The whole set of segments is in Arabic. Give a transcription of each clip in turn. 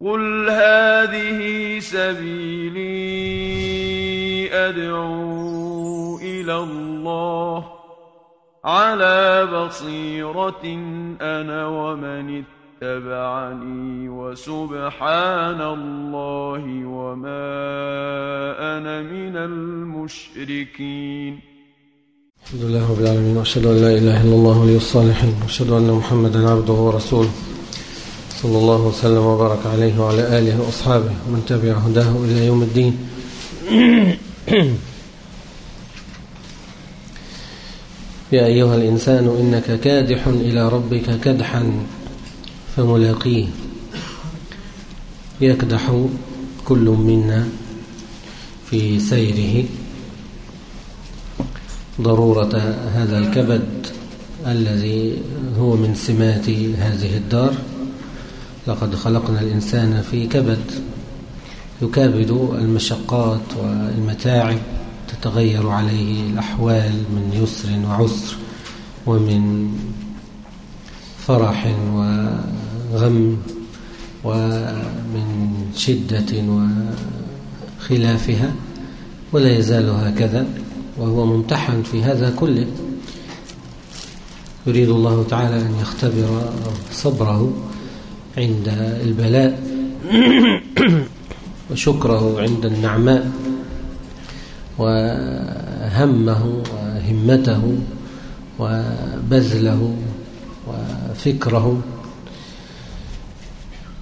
قل هذه سبيلي أدعو إلى الله على بصيرة أنا ومن اتبعني وسبحان الله وما أنا من المشركين الحمد لله رب العالمين وأشهد أن لا إله إلا الله ولي الصالحين وأشهد أن محمدا عبده ورسوله. صلى الله وسلم وبارك عليه وعلى آله وأصحابه ومن تبع هداه إلى يوم الدين. يا أيها الإنسان إنك كادح إلى ربك كدحا فملاقيه. يكدح كل منا في سيره. ضرورة هذا الكبد الذي هو من سمات هذه الدار. لقد خلقنا الإنسان في كبد يكابد المشقات والمتاعب تتغير عليه الأحوال من يسر وعسر ومن فرح وغم ومن شدة وخلافها ولا يزال هكذا وهو ممتحن في هذا كله. يريد الله تعالى أن يختبر صبره عند البلاء. وشكره عند النعماء. وهمه وهمته وبذله وفكره.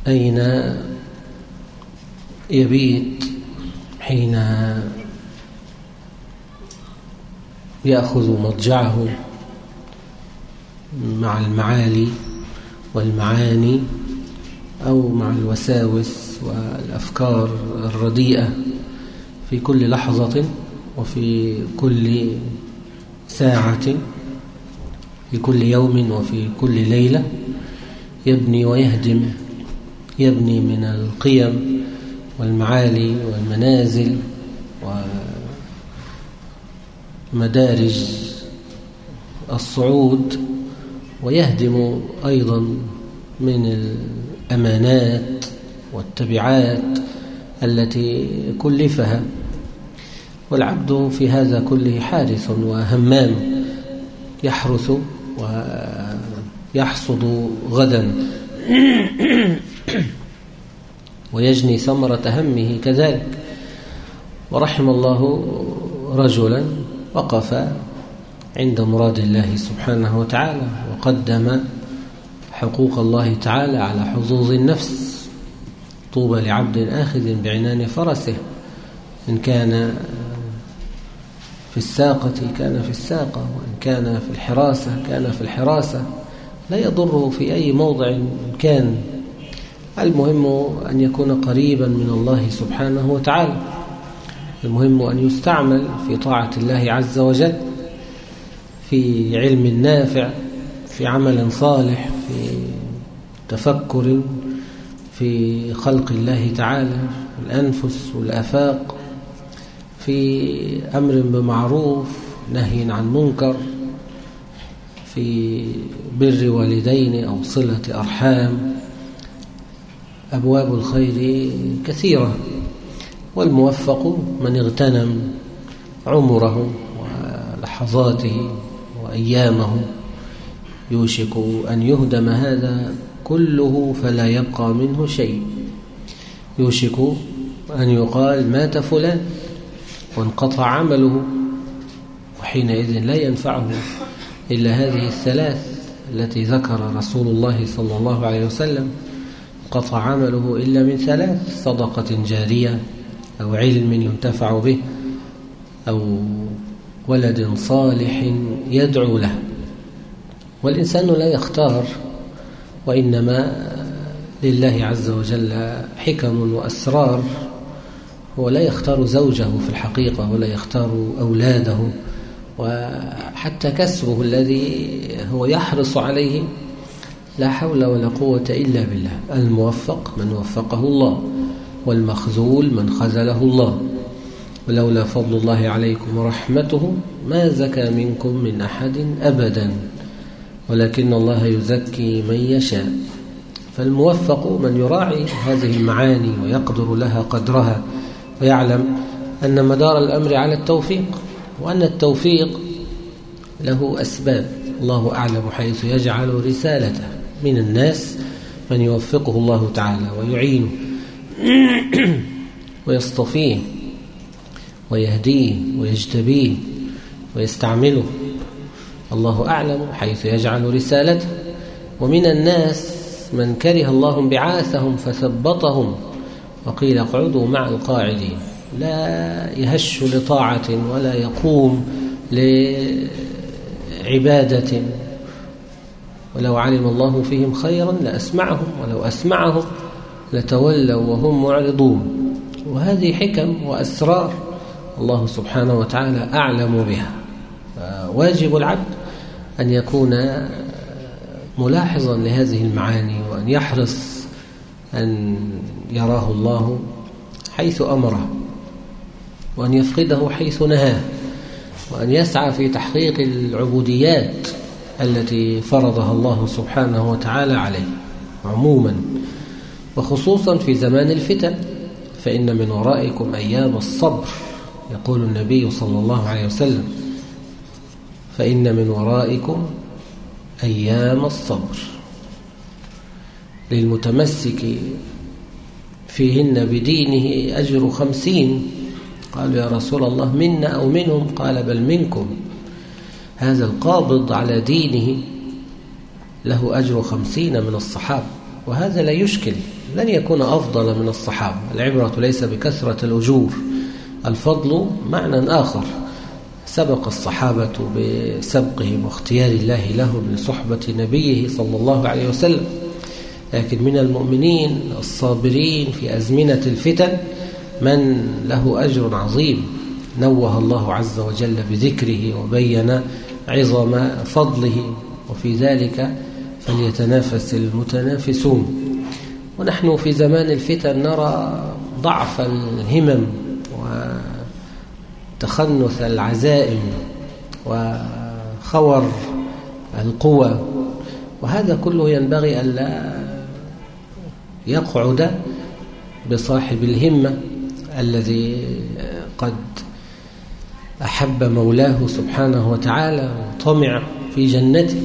أين يبيت حين يأخذ مضجعه مع المعالي والمعاني؟ أو مع الوساوس والأفكار الرديئة في كل لحظة وفي كل ساعة في كل يوم وفي كل ليلة. يبني ويهدم يبني من القيم والمعالي والمنازل ومدارج الصعود ويهدم أيضا من الأمانات والتبعات التي كلفها والعبد في هذا كله حارث وهمام يحرث ويحصد غدا ويجني ثمرة همه كذلك. ورحم الله رجلا وقف عند مراد الله سبحانه وتعالى وقدم حقوق الله تعالى على حظوظ النفس طوبى لعبد آخذ بعنان فرسه إن كان في الساقة كان في الساقة وإن كان في الحراسة كان في الحراسة لا يضره في أي موضع كان. المهم أن يكون قريبا من الله سبحانه وتعالى. المهم أن يستعمل في طاعة الله عز وجل في علم نافع في عمل صالح في تفكر في خلق الله تعالى الأنفس والآفاق في أمر بمعروف نهي عن منكر في بر والدين أو صلة أرحام أبواب الخير كثيرة. والموفق من اغتنم عمره ولحظاته وأيامه. يوشك أن يهدم هذا كله فلا يبقى منه شيء. يوشك أن يقال مات فلان وانقطع عمله وحينئذ لا ينفعه إلا هذه الثلاث التي ذكر رسول الله صلى الله عليه وسلم. قطع عمله إلا من ثلاث صدقة جارية أو علم ينتفع به أو ولد صالح يدعو له. والإنسان لا يختار وإنما لله عز وجل حكم وأسرار هو لا يختار زوجه في الحقيقة ولا يختار أولاده وحتى كسبه الذي هو يحرص عليه لا حول ولا قوة إلا بالله. الموفق من وفقه الله والمخذول من خذله الله. ولولا فضل الله عليكم ورحمته ما زكى منكم من أحد أبدا. ولكن الله يزكي من يشاء. فالموفق من يراعي هذه المعاني ويقدر لها قدرها ويعلم أن مدار الأمر على التوفيق وأن التوفيق له أسباب. الله أعلم حيث يجعل رسالته من الناس من يوفقه الله تعالى ويعينه ويصطفيه ويهديه ويجتبيه ويستعمله. الله أعلم حيث يجعل رسالته. ومن الناس من كره الله انبعاثهم فثبطهم وقيل اقعدوا مع القاعدين. لا يهش لطاعة ولا يقوم لعبادة. ولو علم الله فيهم خيرا لأسمعهم ولو أسمعهم لتولوا وهم معرضون. وهذه حكم وأسرار الله سبحانه وتعالى أعلم بها. واجب العبد أن يكون ملاحظا لهذه المعاني وأن يحرص أن يراه الله حيث أمره وأن يفقده حيث نهاه وأن يسعى في تحقيق العبوديات التي فرضها الله سبحانه وتعالى عليه عموما وخصوصا في زمان الفتن فإن من ورائكم أيام الصبر يقول النبي صلى الله عليه وسلم. فإن من ورائكم أيام الصبر. للمتمسك فيهن بدينه أجر خمسين. قالوا يا رسول الله منا أو منهم؟ قال بل منكم. هذا القابض على دينه له أجر خمسين من الصحابة وهذا لا يشكل لن يكون أفضل من الصحابة. العبرة ليس بكثرة الأجور الفضل معنى آخر. سبق الصحابة بسبقهم واختيار الله لهم لصحبة نبيه صلى الله عليه وسلم. لكن من المؤمنين الصابرين في أزمنة الفتن من له أجر عظيم. نوه الله عز وجل بذكره وبين عظم فضله وفي ذلك فليتنافس المتنافسون. ونحن في زمان الفتن نرى ضعف الهمم وتخنث العزائم وخور القوى وهذا كله ينبغي ألا يقعد بصاحب الهمة الذي قد أحب مولاه سبحانه وتعالى وطمع في جنته.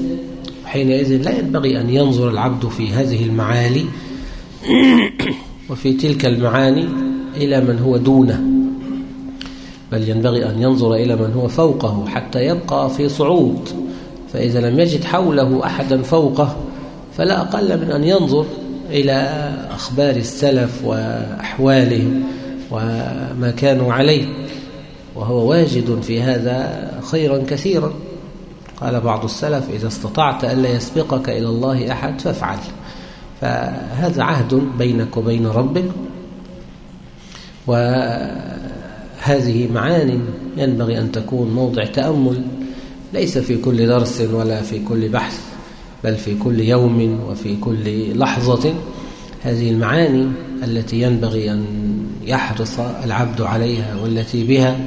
حينئذ لا ينبغي أن ينظر العبد في هذه المعالي وفي تلك المعاني إلى من هو دونه. بل ينبغي أن ينظر إلى من هو فوقه حتى يبقى في صعود. فإذا لم يجد حوله أحدا فوقه فلا أقل من أن ينظر إلى أخبار السلف وأحوالهم وما كانوا عليه. وهو واجد في هذا خيرا كثيرا. قال بعض السلف إذا استطعت ألا يسبقك إلى الله أحد فافعل. فهذا عهد بينك وبين ربك وهذه معان ينبغي أن تكون موضع تأمل ليس في كل درس ولا في كل بحث بل في كل يوم وفي كل لحظة. هذه المعاني التي ينبغي أن يحرص العبد عليها والتي بها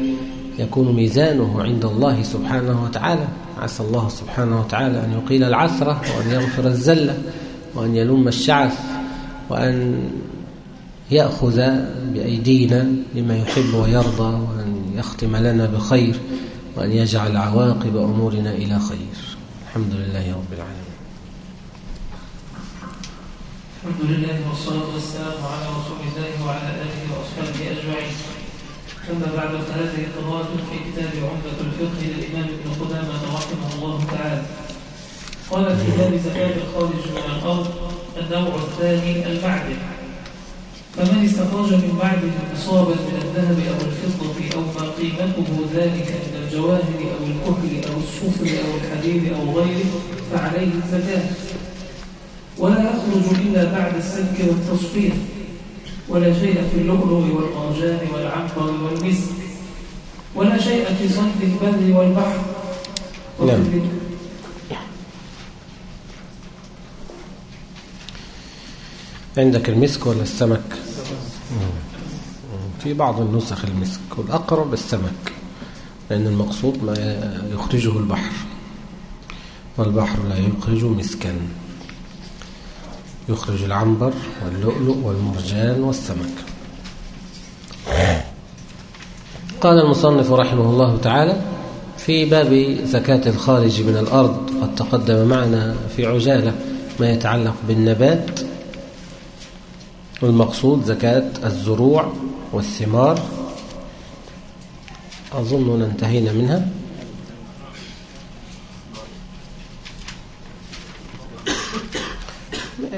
يكون ميزانه عند الله سبحانه وتعالى. عسى الله سبحانه وتعالى أن يقيل العثرة وأن يغفر الزلة وأن يلم الشعث وأن يأخذ بأيدينا لما يحب ويرضى وأن يختم لنا بخير وأن يجعل عواقب أمورنا إلى خير. الحمد لله رب العالمين. الحمد لله والصلاة والسلام على رسول الله وعلى آله وأصحابه أجمعين. أما بعد فهذه قراءة في كتاب عمدة الفقه للإمام ابن قدامة رحمه الله تعالى. قال في باب زكاة الخارج من الأرض النوع الثاني المعدن. فمن استخرج من معدن إصابا من الذهب أو الفضة أو ما قيمته ذلك من الجواهر أو الكحل أو الصفر أو الحديد أو غيره فعليه الزكاة. ولا يخرج إلا بعد السلك والتصفير ولا شيء في اللؤلؤ والمرجان والعنبر والمسك. ولا شيء في صيد البر والبحر. نعم. عندك المسك ولا السمك؟ في بعض النسخ المسك والأقرب السمك لأن المقصود ما يخرجه البحر والبحر لا يخرج مسكا. يخرج العنبر واللؤلؤ والمرجان والسمك. قال المصنف رحمه الله تعالى في باب زكاة الخارج من الأرض قد تقدم معنا في عجالة ما يتعلق بالنبات والمقصود زكاة الزروع والثمار. أظن انتهينا منها.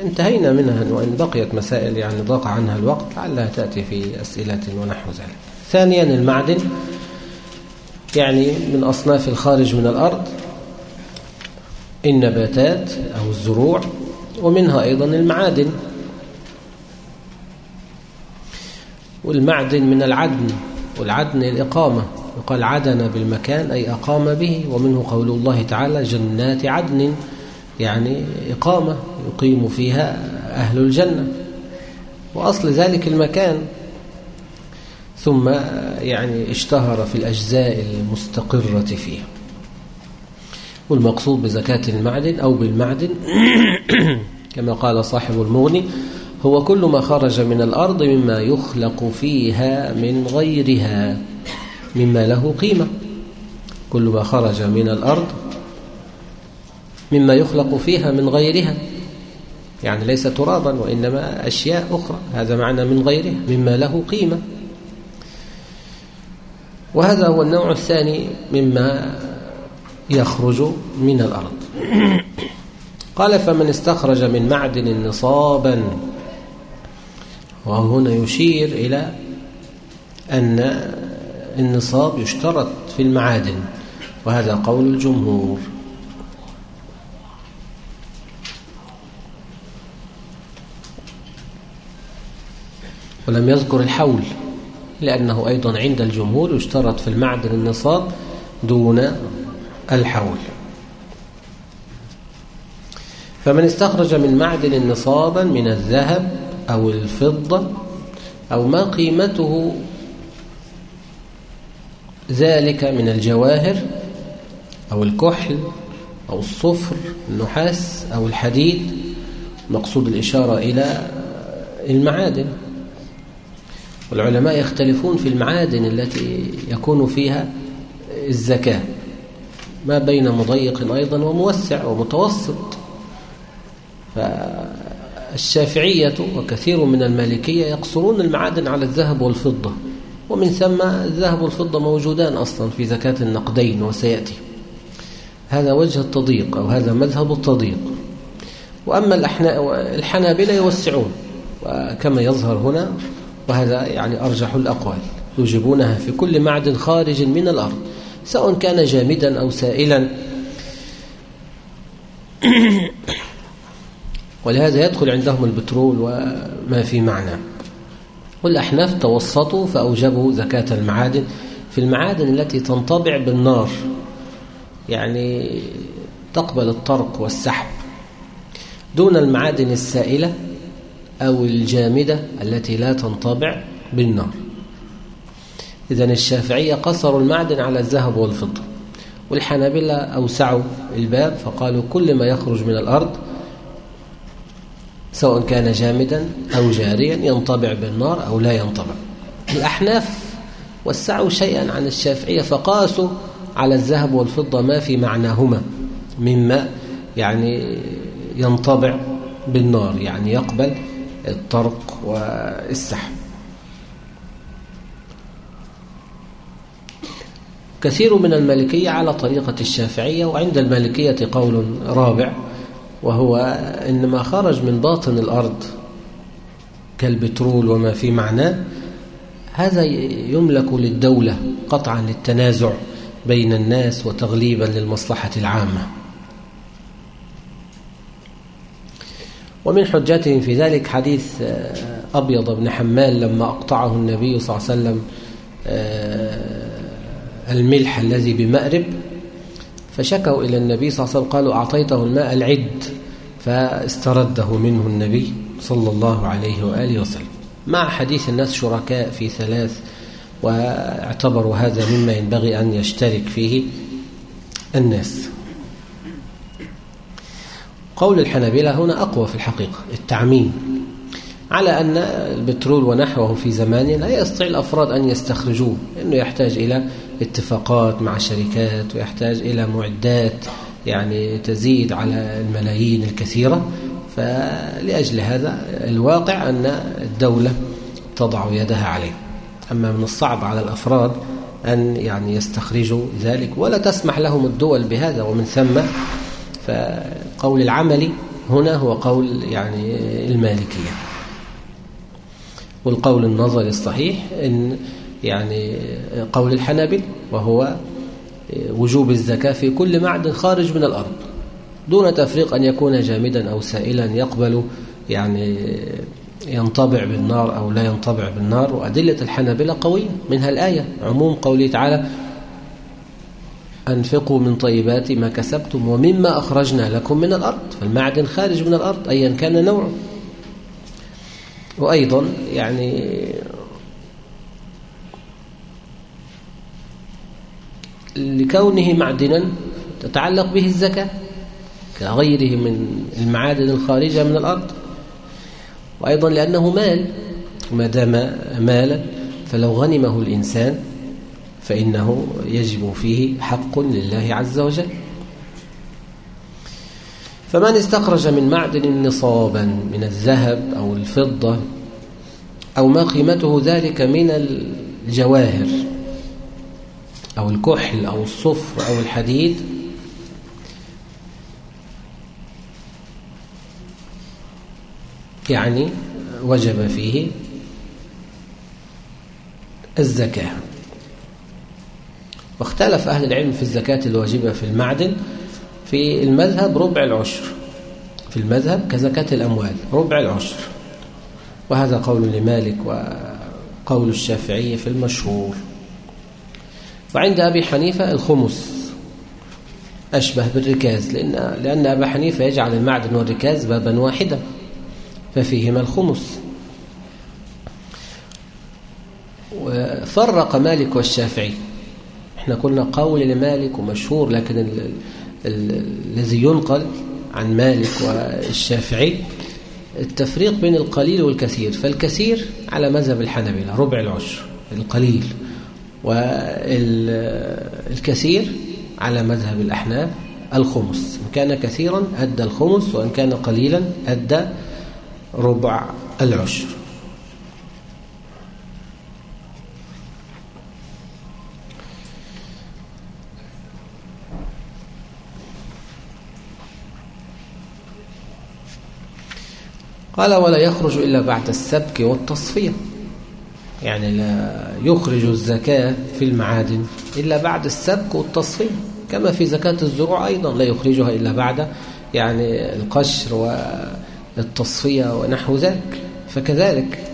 انتهينا منها وإن بقيت مسائل يعني ضاق عنها الوقت لعلها تأتي في أسئلة ونحو ذلك. ثانيا المعدن يعني من أصناف الخارج من الأرض النباتات أو الزروع ومنها أيضا المعادن. والمعدن من العدن والعدن الإقامة. يقال عدن بالمكان أي أقام به ومنه قول الله تعالى جنات عدن يعني إقامة يقيم فيها أهل الجنة. وأصل ذلك المكان. ثم يعني اشتهر في الأجزاء المستقرة فيه والمقصود بزكاة المعدن أو بالمعدن كما قال صاحب المغني هو كل ما خرج من الأرض مما يخلق فيها من غيرها مما له قيمة. كل ما خرج من الأرض مما يخلق فيها من غيرها. يعني ليس ترابا وإنما أشياء أخرى. هذا معنى من غيرها مما له قيمة. وهذا هو النوع الثاني مما يخرج من الأرض. قال فمن استخرج من معدن نصابا وهنا يشير إلى أن النصاب يشترط في المعادن وهذا قول الجمهور. ولم يذكر الحول لأنه أيضا عند الجمهور يشترط في المعدن النصاب دون الحول. فمن استخرج من معدن نصابا من الذهب أو الفضة أو ما قيمته ذلك من الجواهر أو الكحل أو الصفر النحاس أو الحديد مقصود الإشارة إلى المعادن. والعلماء يختلفون في المعادن التي يكون فيها الزكاة ما بين مضيق أيضا وموسع ومتوسط. فالشافعية وكثير من المالكية يقصرون المعادن على الذهب والفضة ومن ثم الذهب والفضة موجودان أصلا في زكاة النقدين وسيأتي. هذا وجه التضييق أو هذا مذهب التضييق. وأما الحنابلة يوسعون وكما يظهر هنا وهذا يعني أرجح الأقوال يوجبونها في كل معدن خارج من الأرض سواء كان جامدا أو سائلا. ولهذا يدخل عندهم البترول وما في معنى. والأحناف توسطوا فأوجبوا زكاة المعادن. في المعادن التي تنطبع بالنار يعني تقبل الطرق والسحب. دون المعادن السائلة أو الجامدة التي لا تنطبع بالنار. إذا الشافعية قصروا المعدن على الذهب والفضة. والحنابلة أوسعوا الباب فقالوا كل ما يخرج من الأرض سواء كان جامدا أو جاريا ينطبع بالنار أو لا ينطبع. الأحناف وسعوا شيئا عن الشافعية فقاسوا على الذهب والفضة ما في معناهما مما يعني ينطبع بالنار يعني يقبل الطرق والسحب. كثير من المالكية على طريقة الشافعية وعند المالكية قول رابع وهو إن ما خرج من باطن الأرض كالبترول وما في معناه هذا يملك للدولة قطعا للتنازع بين الناس وتغليبا للمصلحة العامة. ومن حجتهم في ذلك حديث آه، أبيض بن حمال لما أقطعه النبي صلى الله عليه وسلم آه، الملح الذي بمأرب. فشكوا إلى النبي صلى الله عليه وسلم قالوا أعطيته الماء العد فاسترده منه النبي صلى الله عليه وآله وسلم. مع حديث الناس شركاء في ثلاث واعتبروا هذا مما ينبغي أن يشترك فيه الناس. قول الحنابلة هنا أقوى في الحقيقة التعميم. على أن البترول ونحوه في زمان لا يستطيع الأفراد أن يستخرجوه لأنه يحتاج إلى اتفاقات مع شركات ويحتاج إلى معدات يعني تزيد على الملايين الكثيرة. فلأجل هذا الواقع أن الدولة تضع يدها عليه. أما من الصعب على الأفراد أن يعني يستخرجوا ذلك ولا تسمح لهم الدول بهذا ومن ثم فقول العمل هنا هو قول يعني المالكية. والقول النظري الصحيح إن يعني قول الحنابل وهو وجوب الزكاة في كل معدن خارج من الأرض دون تفريق أن يكون جامدا أو سائلا يقبل يعني ينطبع بالنار أو لا ينطبع بالنار وأدلة الحنابلة قوية منها الآية عموم قوله تعالى أنفقوا من طيبات ما كسبتم ومما أخرجنا لكم من الأرض فالمعدن خارج من الأرض أيا كان نوعه. وأيضا يعني لكونه معدنا تتعلق به الزكاة كغيره من المعادن الخارجة من الأرض. وأيضا لأنه مال ما دام مالا فلو غنمه الإنسان فإنه يجب فيه حق لله عز وجل. فمن استخرج من معدن نصابا من الذهب أو الفضة أو ما قيمته ذلك من الجواهر أو الكحل أو الصفر أو الحديد يعني وجب فيه الزكاة. واختلف أهل العلم في الزكاة الواجبة في المعدن في المذهب ربع العشر. في المذهب كزكاة الأموال ربع العشر. وهذا قول لمالك وقول الشافعي في المشهور. وعند أبي حنيفة الخمس أشبه بالركاز لأن, لأن أبا حنيفة يجعل المعدن والركاز بابا واحدا ففيهما الخمس. وفرق مالك والشافعي. إحنا قلنا قول لمالك ومشهور لكن الذي ينقل عن مالك والشافعي التفريق بين القليل والكثير. فالكثير على مذهب الحنبلة ربع العشر القليل. والكثير على مذهب الأحناف الخمس. إن كان كثيرا أدى الخمس وإن كان قليلا أدى ربع العشر. قال ولا يخرج إلا بعد السبك والتصفية. يعني لا يخرج الزكاة في المعادن إلا بعد السبك والتصفية. كما في زكاة الزروع أيضا لا يخرجها إلا بعد يعني القشر والتصفية ونحو ذلك. فكذلك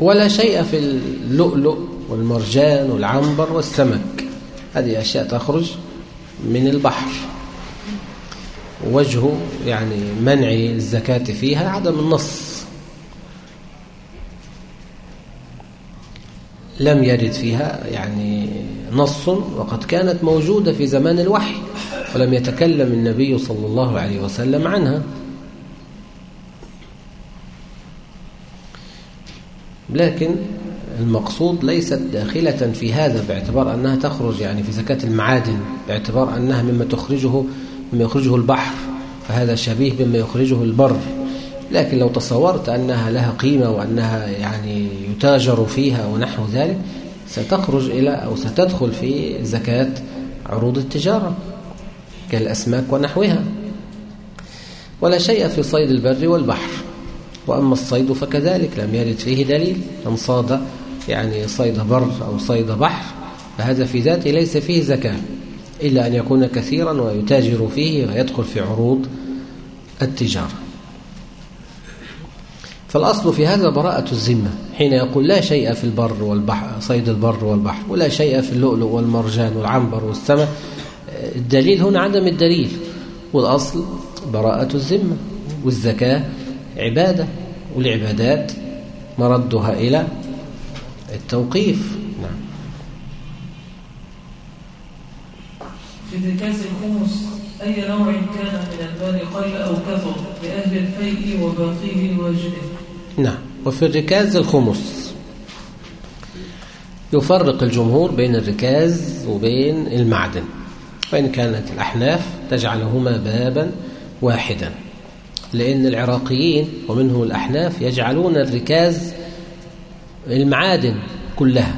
ولا شيء في اللؤلؤ والمرجان والعنبر والسمك. هذه أشياء تخرج من البحر. وجه يعني منع الزكاة فيها عدم النص. لم يرد فيها يعني نص وقد كانت موجودة في زمان الوحي ولم يتكلم النبي صلى الله عليه وسلم عنها. لكن المقصود ليست داخلة في هذا باعتبار أنها تخرج يعني في زكاة المعادن باعتبار أنها مما تخرجه مما يخرجه البحر فهذا شبيه بما يخرجه البر. لكن لو تصورت أنها لها قيمة وأنها يعني يتاجر فيها ونحو ذلك ستخرج إلى أو ستدخل في زكاة عروض التجارة كالأسماك ونحوها. ولا شيء في صيد البر والبحر. وأما الصيد فكذلك لم يرد فيه دليل من صاد يعني صيد بر أو صيد بحر فهذا في ذاته ليس فيه زكاة. إلا أن يكون كثيرا ويتاجر فيه ويدخل في عروض التجارة. فالأصل في هذا براءة الذمة حين يقول لا شيء في البر والبحر صيد البر والبحر ولا شيء في اللؤلؤ والمرجان والعنبر والسمك. الدليل هنا عدم الدليل. والأصل براءة الذمة والزكاة عبادة والعبادات مردها إلى التوقيف. في الركاز الخمس أي نوع كان من المال قل أو كثر لأهل الفيء وباقيه واجبه نعم. وفي الركاز الخمس. يفرق الجمهور بين الركاز وبين المعدن. وإن كانت الأحناف تجعلهما بابا واحدا. لأن العراقيين ومنهم الأحناف يجعلون الركاز المعادن كلها.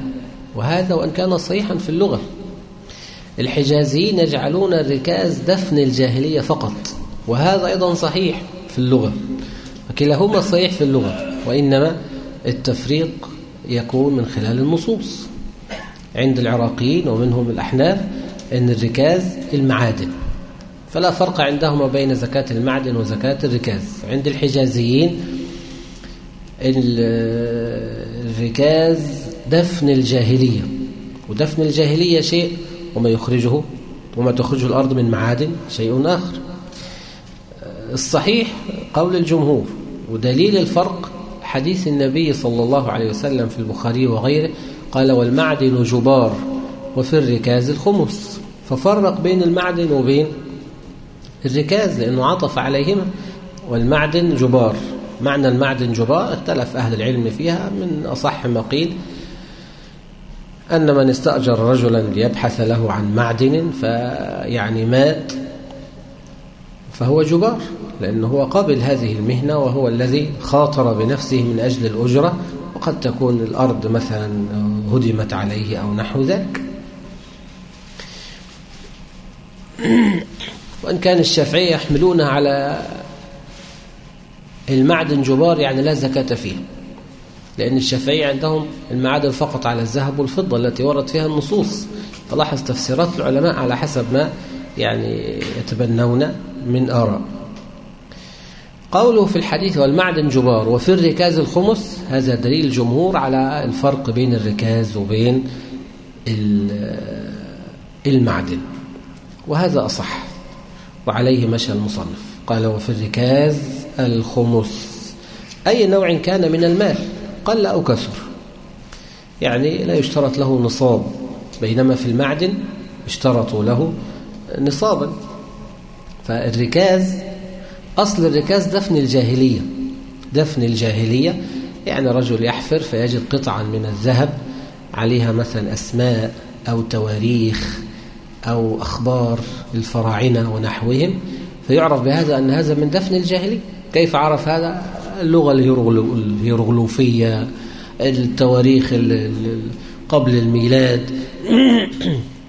وهذا وإن كان صحيحا في اللغة. الحجازيين يجعلون الركاز دفن الجاهلية فقط وهذا أيضا صحيح في اللغة وكلاهما صحيح في اللغة وإنما التفريق يكون من خلال النصوص. عند العراقيين ومنهم الأحناف أن الركاز المعادن فلا فرق عندهما بين زكاة المعدن وزكاة الركاز. عند الحجازيين الركاز دفن الجاهلية ودفن الجاهلية شيء وما يخرجه وما تخرجه الأرض من معادن شيء آخر. الصحيح قول الجمهور ودليل الفرق حديث النبي صلى الله عليه وسلم في البخاري وغيره قال والمعدن جبار وفي الركاز الخمس ففرق بين المعدن وبين الركاز لأنه عطف عليهما. والمعدن جبار معنى المعدن جبار اختلف أهل العلم فيها من أصح ما قيل. أن من استأجر رجلا ليبحث له عن معدن فيعني مات فهو جبار لأنه هو قبل هذه المهنة وهو الذي خاطر بنفسه من أجل الأجرة وقد تكون الأرض مثلا هدمت عليه أو نحو ذلك. وإن كان الشافعية يحملونها على المعدن جبار يعني لا زكاة فيه. لأن الشافعية عندهم المعادن فقط على الذهب والفضة التي ورد فيها النصوص. فلاحظ تفسيرات العلماء على حسب ما يعني يتبنون من آراء. قوله في الحديث والمعدن جبار وفي الركاز الخمس هذا دليل الجمهور على الفرق بين الركاز وبين المعدن. وهذا أصح. وعليه مشى المصنف. قال وفي الركاز الخمس. أي نوع كان من المال؟ قل أو كثر. يعني لا يشترط له نصاب بينما في المعدن اشترطوا له نصابا. فالركاز أصل الركاز دفن الجاهلية. دفن الجاهلية يعني رجل يحفر فيجد قطعا من الذهب عليها مثلا أسماء أو تواريخ أو أخبار الفراعنة ونحوهم فيعرف بهذا أن هذا من دفن الجاهلية. كيف عرف هذا؟ اللغة الهيروغلوفية التواريخ قبل الميلاد.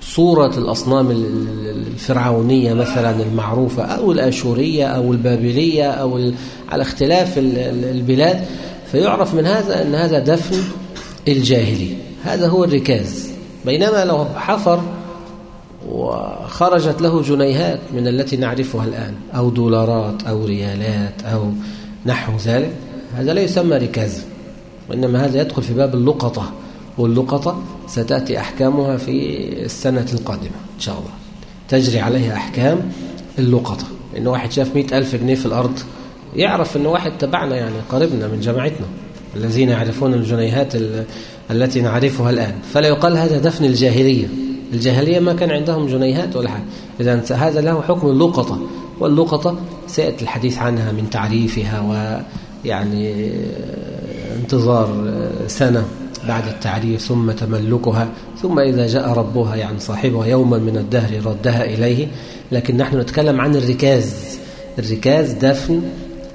صورة الأصنام الفرعونية مثلا المعروفة أو الأشورية أو البابلية أو على اختلاف البلاد. فيعرف من هذا أن هذا دفن الجاهلي هذا هو الركاز. بينما لو حفر وخرجت له جنيهات من التي نعرفها الآن أو دولارات أو ريالات أو نحو ذلك. هذا لا يسمى ركازا وإنما هذا يدخل في باب اللقطة واللقطة ستأتي أحكامها في السنة القادمة إن شاء الله. تجري عليها أحكام اللقطة. إن واحد شاف مئة ألف جنيه في الأرض يعرف إن واحد تبعنا يعني قريبنا من جماعتنا الذين يعرفون الجنيهات التي نعرفها الآن. فلا يقال هذا دفن الجاهلية. الجاهلية ما كان عندهم جنيهات ولا حاجة. إذا هذا له حكم اللقطة واللقطة سيأتي الحديث عنها من تعريفها ويعني انتظار سنة بعد التعريف ثم تملكها ثم إذا جاء ربها يعني صاحبها يوما من الدهر ردها إليه. لكن نحن نتكلم عن الركاز الركاز دفن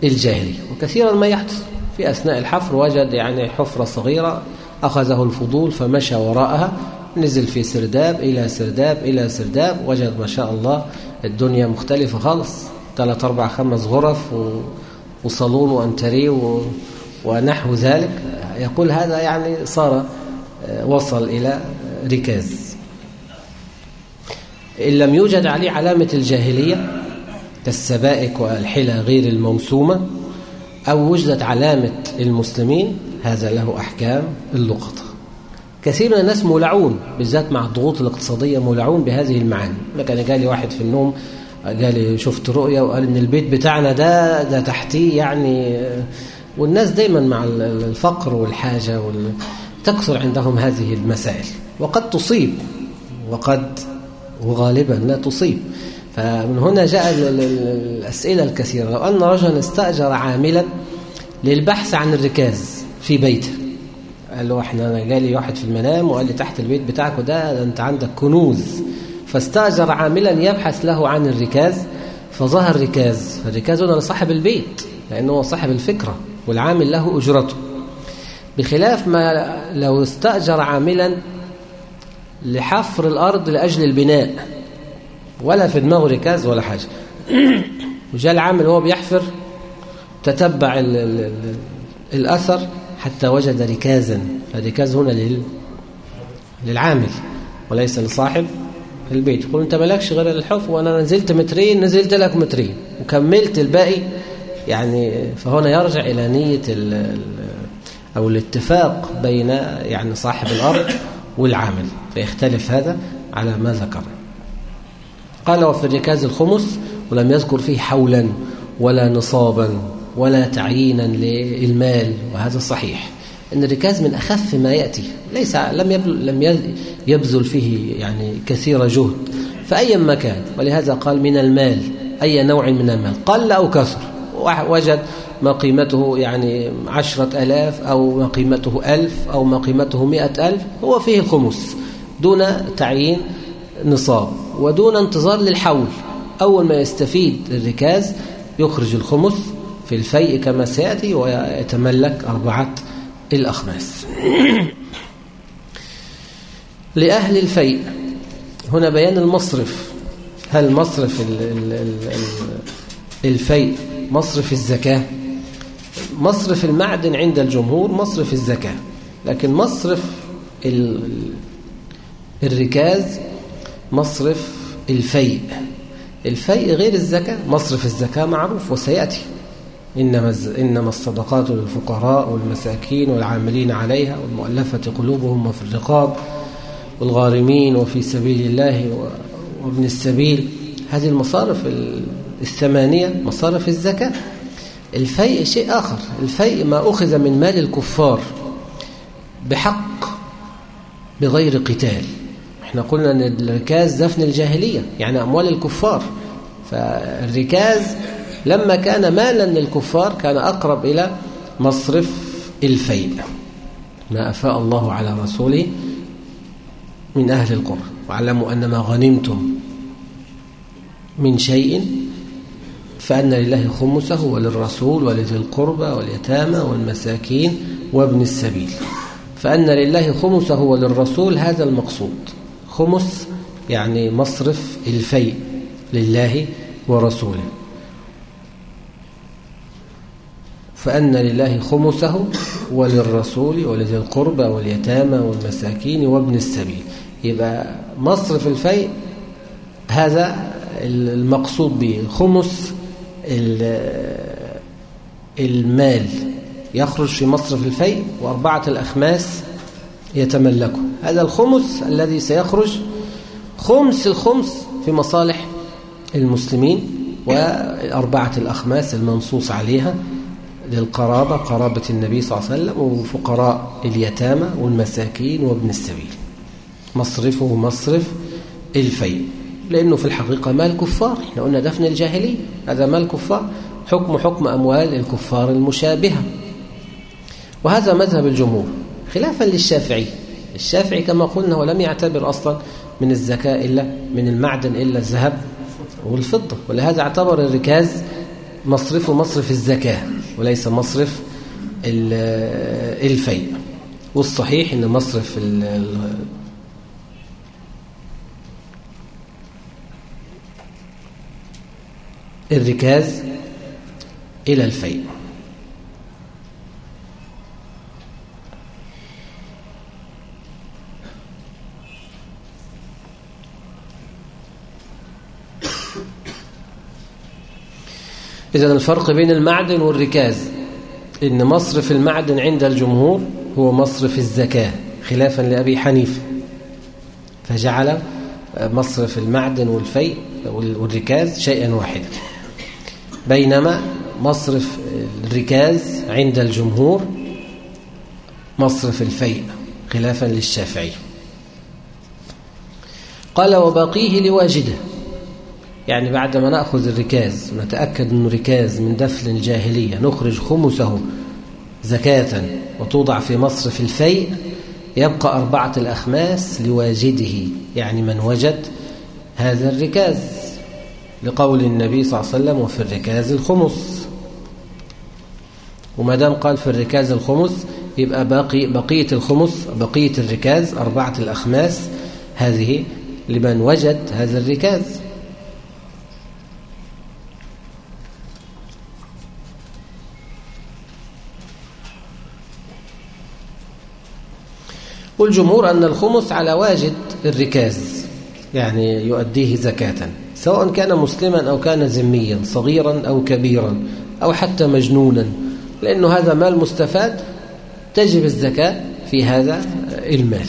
الجاهلي وكثيرا ما يحدث في أثناء الحفر وجد يعني حفرة صغيرة أخذه الفضول فمشى وراءها نزل في سرداب إلى سرداب إلى سرداب وجد ما شاء الله الدنيا مختلفة خالص. ثلاث أربع خمس غرف وصالون وأنتري ونحو ذلك. يقول هذا يعني صار آه، وصل إلى ركاز. إن لم يوجد عليه علامة الجاهلية كالسبائك والحلى غير الموسومة أو وجدت علامة المسلمين هذا له أحكام اللقطة. كثير من الناس مولعون بالذات مع الضغوط الاقتصادية مولعون بهذه المعاني. كان جالي واحد في النوم قال شفت رؤية وقال إن البيت بتاعنا ده ده تحتيه يعني والناس دايما مع الفقر والحاجة وال... تكثر عندهم هذه المسائل. وقد تصيب وقد وغالبا لا تصيب. فمن هنا جاء الأسئلة الكثيرة. لو أن رجلا استأجر عاملا للبحث عن الركاز في بيته. قال له إحنا أنا جالي واحد في المنام وقال لي تحت البيت بتاعك ده أنت عندك كنوز. فاستأجر عاملا يبحث له عن الركاز فظهر ركاز. فالركاز هنا لصاحب البيت لأنه هو صاحب الفكرة والعامل له أجرته. بخلاف ما لو استأجر عاملا لحفر الأرض لأجل البناء ولا في دماغه ركاز ولا حاجة. وجاء العامل وهو بيحفر تتبع ال ال ال الأثر حتى وجد ركازا. الركاز هنا لل للعامل وليس لصاحب البيت. يقول انت مالكش غير الحفر وأنا نزلت مترين نزلت لك مترين. وكملت الباقي يعني فهنا يرجع إلى نية ال أو الاتفاق بين يعني صاحب الأرض والعامل. فيختلف هذا على ما ذكر. قال وفي الركاز الخمس ولم يذكر فيه حولا ولا نصابا ولا تعيينا للمال. وهذا صحيح. إن الركاز من أخف ما يأتي. ليس لم لم يبذل فيه يعني كثير جهد. فايا ما كان ولهذا قال من المال. أي نوع من المال؟ قل أو كثر. وجد ما قيمته يعني عشرة ألاف أو ما قيمته ألف أو ما قيمته مئة ألف هو فيه الخمس دون تعيين نصاب. ودون انتظار للحول. أول ما يستفيد الركاز يخرج الخمس في الفيء كما سيأتي ويتملك أربعة الأخماس. لأهل الفيء. هنا بيان المصرف. هل مصرف الفيء مصرف الزكاة؟ مصرف المعدن عند الجمهور مصرف الزكاة. لكن مصرف الركاز مصرف الفيء. الفيء غير الزكاة مصرف الزكاة معروف وسيأتي. إنما, إنما الصدقات للفقراء والمساكين والعاملين عليها والمؤلفة قلوبهم وفي الرقاب والغارمين وفي سبيل الله وابن السبيل. هذه المصارف الثمانية مصارف الزكاة. الفيء شيء آخر. الفيء ما أخذ من مال الكفار بحق بغير قتال. إحنا قلنا إن الركاز دفن الجاهلية يعني أموال الكفار. فالركاز لما كان مالا للكفار كان أقرب إلى مصرف الفيء. ما أفاء الله على رسوله من أهل القرى. واعلموا أن ما غنمتم من شيء فأن لله خمسه وللرسول ولذي القربى واليتامى والمساكين وابن السبيل. فأن لله خمسه وللرسول هذا المقصود. خمس يعني مصرف الفيء لله ورسوله. فأن لله خمسه وللرسول ولذي القربى واليتامى والمساكين وابن السبيل. يبقى مصرف الفيء هذا المقصود به. خمس المال. يخرج في مصرف الفيء وأربعة الأخماس يتملكه. هذا الخمس الذي سيخرج. خمس الخمس في مصالح المسلمين وأربعة الأخماس المنصوص عليها. للقرابة قرابة النبي صلى الله عليه وسلم وفقراء اليتامى والمساكين وابن السبيل. مصرفه مصرف الفيء. لأنه في الحقيقة مال كفار. إحنا قلنا دفن الجاهلية. هذا مال كفار. حكم حكم أموال الكفار المشابهة. وهذا مذهب الجمهور. خلافا للشافعي. الشافعي كما قلنا ولم يعتبر أصلا من الزكاة إلا من المعدن إلا الذهب والفضة. ولهذا اعتبر الركاز مصرفه مصرف الزكاة. وليس مصرف الفيء. والصحيح إن مصرف الركاز إلى الفيء. إذا الفرق بين المعدن والركاز. إن مصرف المعدن عند الجمهور هو مصرف الزكاة خلافا لأبي حنيفة. فجعل مصرف المعدن والفيء والركاز شيئا واحدا. بينما مصرف الركاز عند الجمهور مصرف الفيء خلافا للشافعي. قال وبقيه لواجده. يعني بعد ما نأخذ الركاز ونتأكد أنه ركاز من دفل الجاهلية نخرج خمسه زكاة وتوضع في مصرف الفيء يبقى أربعة الأخماس لواجده يعني من وجد هذا الركاز. لقول النبي صلى الله عليه وسلم وفي الركاز الخمس. وما دام قال في الركاز الخمس يبقى باقي بقية الخمس بقية الركاز أربعة الأخماس هذه لمن وجد هذا الركاز. والجمهور أن الخمس على واجد الركاز يعني يؤديه زكاة سواء كان مسلما أو كان ذميا صغيرا أو كبيرا أو حتى مجنونا لأنه هذا مال مستفاد تجب الزكاة في هذا المال.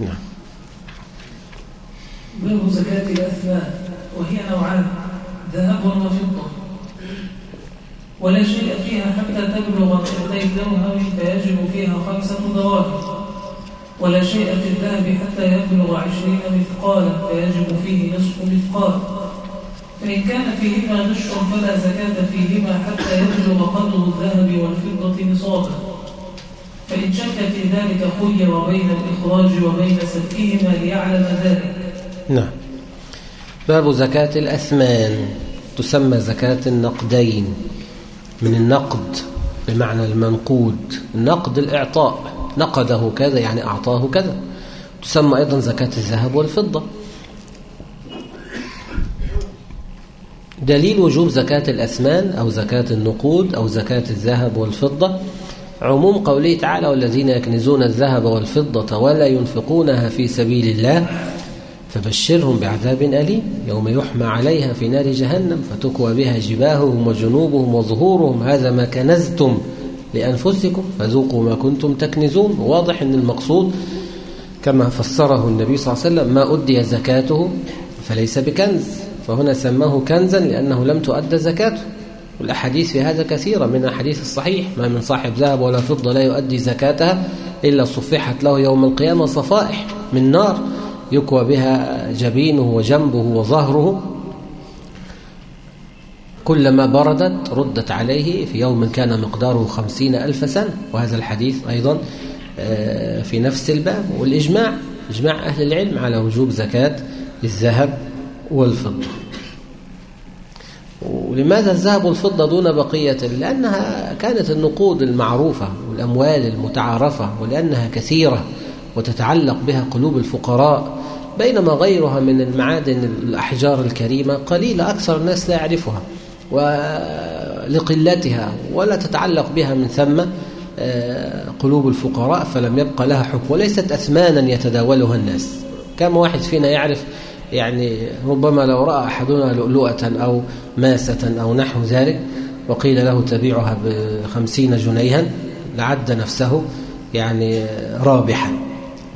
نعم. باب زكاة الأثمان وهي نوعان ذهب وفضة. ولا شيء فيها حتى تبلغ مئتي درهم فيجب فيها خمسة دراهم ولا شيء في الذهب حتى يبلغ عشرين مثقالا فيجب فيه نصف مثقال. فإن كان فيهما غش فلا زكاة فيهما حتى يبلغ قدر الذهب والفضة نصابا. فإن شك في ذلك خير بين الإخراج وبين سكهما ليعلم ذلك. نعم. باب زكاة الأثمان. تسمى زكاة النقدين. من النقد بمعنى المنقود. النقد الإعطاء. نقده كذا يعني أعطاه كذا. تسمى أيضا زكاة الذهب والفضة. دليل وجوب زكاة الأثمان أو زكاة النقود أو زكاة الذهب والفضة. عموم قوله تعالى والذين يكنزون الذهب والفضة ولا ينفقونها في سبيل الله فبشرهم بعذاب أليم. يوم يحمى عليها في نار جهنم فتكوى بها جباههم وجنوبهم وظهورهم. هذا ما كنزتم لأنفسكم فذوقوا ما كنتم تكنزون. واضح أن المقصود كما فسره النبي صلى الله عليه وسلم ما أدي زكاته فليس بكنز. فهنا سماه كنزا لأنه لم تؤد زكاته. والأحاديث في هذا كثيرة من الحديث الصحيح ما من صاحب ذهب ولا فضة لا يؤدي زكاتها إلا صفحت له يوم القيامة صفائح من نار. يكوى بها جبينه وجنبه وظهره. كلما بردت ردت عليه في يوم كان مقداره خمسين ألف سنة. وهذا الحديث أيضا في نفس الباب. والإجماع إجماع أهل العلم على وجوب زكاة الذهب والفضة. ولماذا الذهب والفضة دون بقية؟ لأنها كانت النقود المعروفة والأموال المتعارفة ولأنها كثيرة. وتتعلق بها قلوب الفقراء بينما غيرها من المعادن الأحجار الكريمة قليلة أكثر الناس لا يعرفها ولقلتها ولا تتعلق بها من ثم قلوب الفقراء فلم يبقى لها حكم وليست أثمانا يتداولها الناس. كم واحد فينا يعرف يعني ربما لو رأى أحدنا لؤلؤة أو ماسة أو نحو ذلك وقيل له تبيعها بخمسين جنيها لعد نفسه يعني رابحا.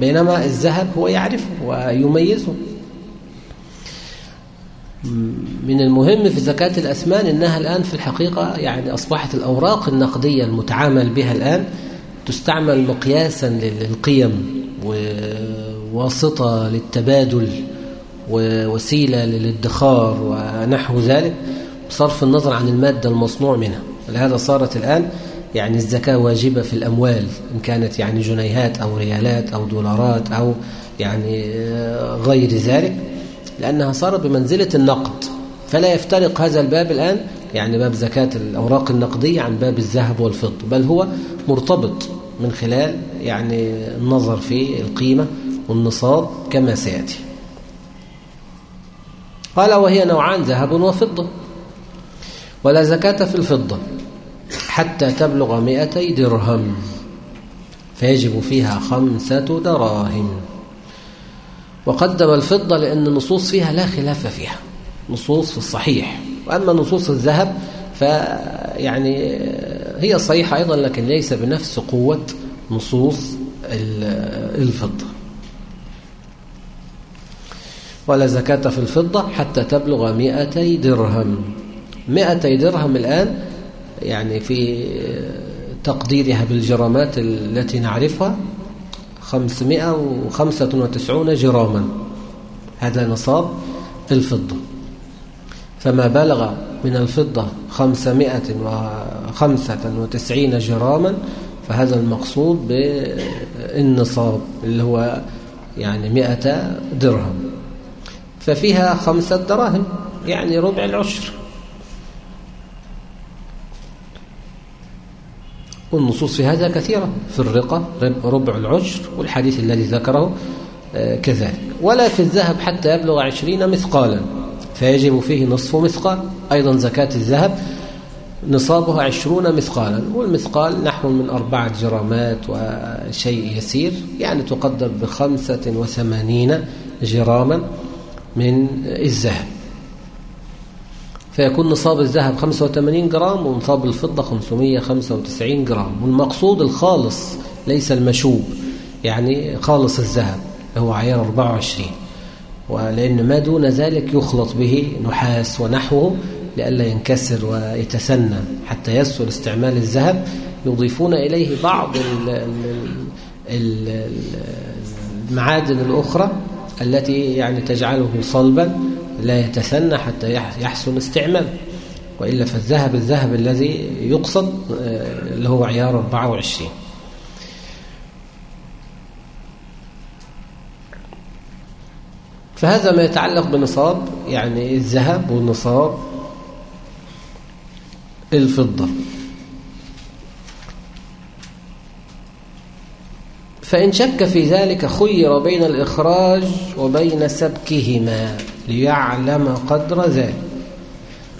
بينما الذهب هو يعرفه ويميزه. من المهم في زكاة الأثمان إنها الآن في الحقيقة يعني أصبحت الأوراق النقدية المتعامل بها الآن تستعمل مقياسا للقيم وواسطة للتبادل ووسيلة للادخار ونحو ذلك بصرف النظر عن المادة المصنوع منها. لهذا صارت الآن يعني الزكاة واجبة في الأموال إن كانت يعني جنيهات أو ريالات أو دولارات أو يعني غير ذلك لأنها صارت بمنزلة النقد. فلا يفترق هذا الباب الآن يعني باب زكاة الأوراق النقدية عن باب الذهب والفضة بل هو مرتبط من خلال يعني النظر في القيمة والنصاب كما سيأتي. قال وهي نوعان ذهب وفضة ولا زكاة في الفضة. حتى تبلغ مئتي درهم. فيجب فيها خمسة دراهم. وقدم الفضة لأن النصوص فيها لا خلاف فيها. نصوص في الصحيح. وأما نصوص الذهب فيعني هي صحيحة أيضا لكن ليس بنفس قوة نصوص الفضة. ولا زكاة في الفضة حتى تبلغ مئتي درهم. مئتي درهم الآن يعني في تقديرها بالجرامات التي نعرفها 595 جراما. هذا نصاب الفضة. فما بلغ من الفضة 595 جراما فهذا المقصود بالنصاب اللي هو يعني 100 درهم. ففيها خمسة دراهم يعني ربع العشر. والنصوص في هذا كثيرة في الرقة ربع العشر والحديث الذي ذكره آه، كذلك. ولا في الذهب حتى يبلغ عشرين مثقالا فيجب فيه نصف مثقال. أيضا زكاة الذهب نصابها عشرون مثقالا والمثقال نحو من أربعة جرامات وشيء يسير يعني تقدر بخمسة وثمانين جراما من الذهب. فيكون نصاب الذهب 85 جرام ونصاب الفضة 595 جرام. والمقصود الخالص ليس المشوب يعني خالص الذهب هو عيار 24 ولأن ما دون ذلك يخلط به نحاس ونحوه لئلا ينكسر ويتسنى. حتى يسهل استعمال الذهب يضيفون إليه بعض المعادن الأخرى التي يعني تجعله صلبا لا يتثنى حتى يحسن استعماله وإلا فالذهب الذهب الذي يقصد آه، اللي هو عيار 24 فهذا ما يتعلق بنصاب يعني الذهب والنصاب الفضة. فإن شك في ذلك خير بين الإخراج وبين سبكهما. ليعلم قدر ذلك.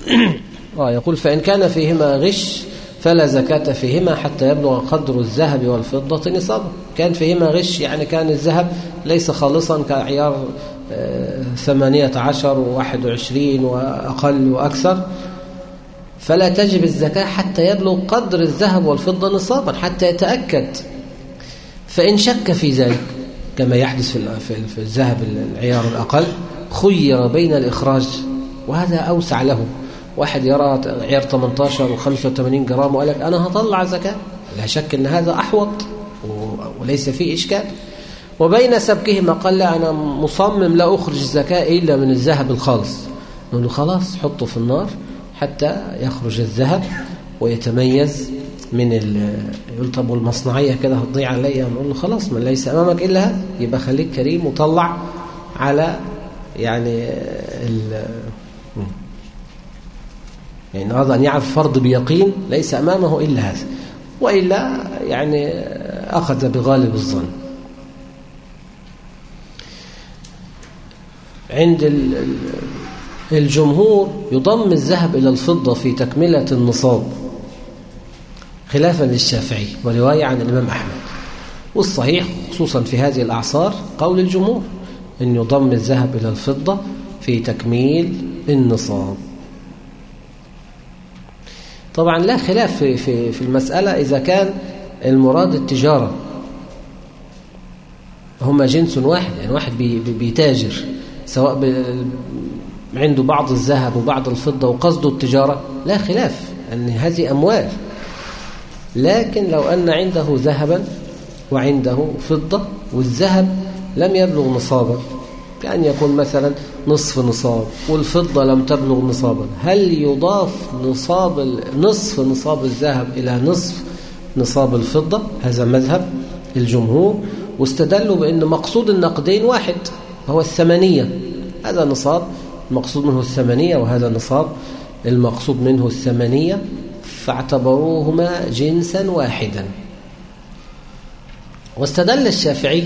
آه يقول فإن كان فيهما غش فلا زكاة فيهما حتى يبلغ قدر الذهب والفضة نصابا كان فيهما غش يعني كان الذهب ليس خالصا كعيار آه، ثمانية عشر وواحد وعشرين وأقل وأكثر. فلا تجب الزكاة حتى يبلغ قدر الذهب والفضة نصابا حتى يتأكد. فإن شك في ذلك كما يحدث في الذهب العيار الأقل خير بين الإخراج وهذا أوسع له. واحد يرى عيار 18 و85 جرام وقال لك أنا هطلع زكاة. لا شك أن هذا أحوط وليس فيه إشكال. وبين سبكهما قال لا أنا مصمم لا أخرج الزكاة إلا من الذهب الخالص. نقول خلاص حطه في النار حتى يخرج الذهب ويتميز من يقول طب والمصنعية كده هتضيع عليا. نقول له خلاص ما ليس أمامك إلا يبقى خليك كريم وطلع على يعني ال يعني أراد أن يعرف فرض بيقين ليس أمامه إلا هذا وإلا يعني أخذ بغالب الظن. عند الجمهور يضم الذهب إلى الفضة في تكملة النصاب خلافا للشافعي ورواية عن الإمام أحمد والصحيح خصوصا في هذه الأعصار قول الجمهور. أن يضم الذهب إلى الفضة في تكميل النصاب. طبعا لا خلاف في, في, في المسألة إذا كان المراد التجارة هما جنس واحد يعني واحد بيتاجر سواء عنده بعض الذهب وبعض الفضة وقصده التجارة لا خلاف أن هذه أموال. لكن لو أن عنده ذهبا وعنده فضة والذهب لم يبلغ نصابا كأن يكون مثلا نصف نصاب والفضة لم تبلغ نصابا هل يضاف نصاب نصف نصاب الذهب إلى نصف نصاب الفضة؟ هذا مذهب الجمهور. واستدلوا بأن مقصود النقدين واحد هو الثمانية هذا نصاب المقصود منه الثمانية وهذا نصاب المقصود منه الثمانية فاعتبروهما جنسا واحدا. واستدل الشافعي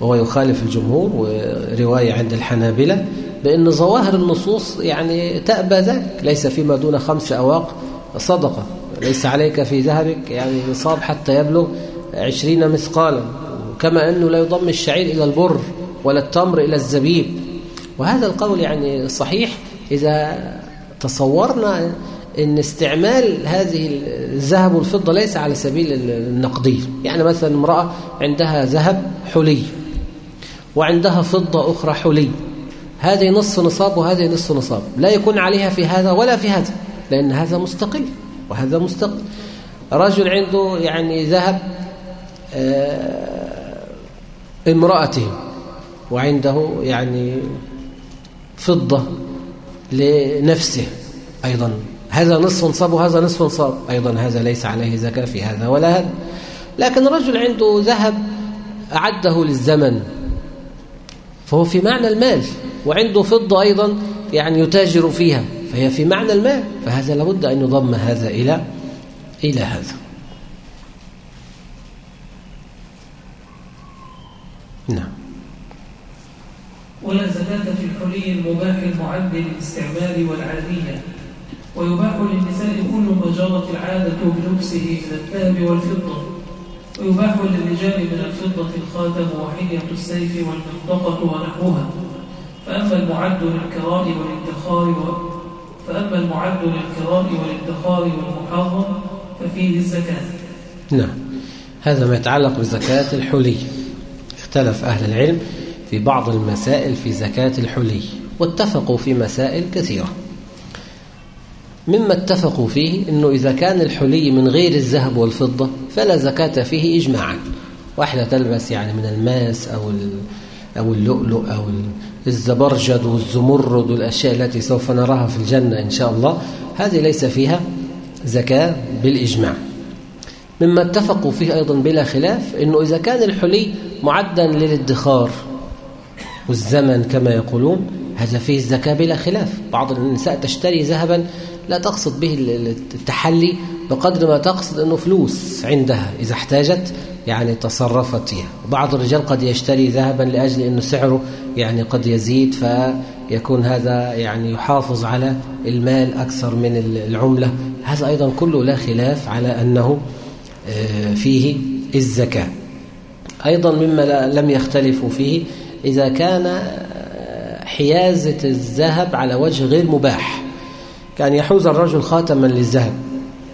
وهو يخالف الجمهور ورواية عند الحنابلة بأن ظواهر النصوص يعني تأبى ذلك ليس فيما دون خمس أواق صدقة ليس عليك في ذهبك يعني نصاب حتى يبلغ عشرين مثقالا كما أنه لا يضم الشعير إلى البر ولا التمر إلى الزبيب. وهذا القول يعني صحيح إذا تصورنا إن استعمال هذه الذهب والفضة ليس على سبيل النقدية. يعني مثلا امرأة عندها ذهب حلي. وعندها فضة أخرى حلي هذه نصف نصاب وهذه نصف نصاب. لا يكون عليها في هذا ولا في هذا لأن هذا مستقل وهذا مستقل. رجل عنده يعني ذهب آه، امرأته وعنده يعني فضة لنفسه أيضا. هذا نصف نصاب وهذا نصف نصاب أيضا. هذا ليس عليه زكاة في هذا ولا هذا. لكن رجل عنده ذهب أعده للزمن. فهو في معنى المال وعنده فضة أيضا يعني يتاجر فيها فهي في معنى المال فهذا لابد أن يضم هذا إلى إلى هذا. نعم. ولا زكاة في الحلي المباح المعد للاستعمال والعادية ويباح للنساء كل ما جرت العادة بلبسه من الذهب والفضة. ويباح للرجال من الفضة الخاتم وحلية السيف والمنطقة ونحوها. فأما المعد للكراء والادخار. فأما المعد للكراء والادخار والمحرم ففيه الزكاة. نعم. هذا ما يتعلق بزكاة الحلي. اختلف أهل العلم في بعض المسائل في زكاة الحلي واتفقوا في مسائل كثيرة. مما اتفقوا فيه أنه إذا كان الحلي من غير الذهب والفضة فلا زكاة فيه إجماعا. واحدة تلبس يعني من الماس أو أو اللؤلؤ أو الزبرجد والزمرد والأشياء التي سوف نراها في الجنة إن شاء الله. هذه ليس فيها زكاة بالإجماع. مما اتفقوا فيه أيضا بلا خلاف أنه إذا كان الحلي معدا للادخار والزمن كما يقولون هذا فيه الزكاة بلا خلاف. بعض النساء تشتري ذهبا لا تقصد به التحلي بقدر ما تقصد أنه فلوس عندها إذا احتاجت يعني تصرفت فيها بعض الرجال قد يشتري ذهبا لأجل أنه سعره يعني قد يزيد فيكون هذا يعني يحافظ على المال أكثر من العملة. هذا أيضا كله لا خلاف على أنه آه، فيه الزكاة. أيضا مما لم يختلفوا فيه إذا كان آه، حيازة الذهب على وجه غير مباح. كان يحوز الرجل خاتما للذهب.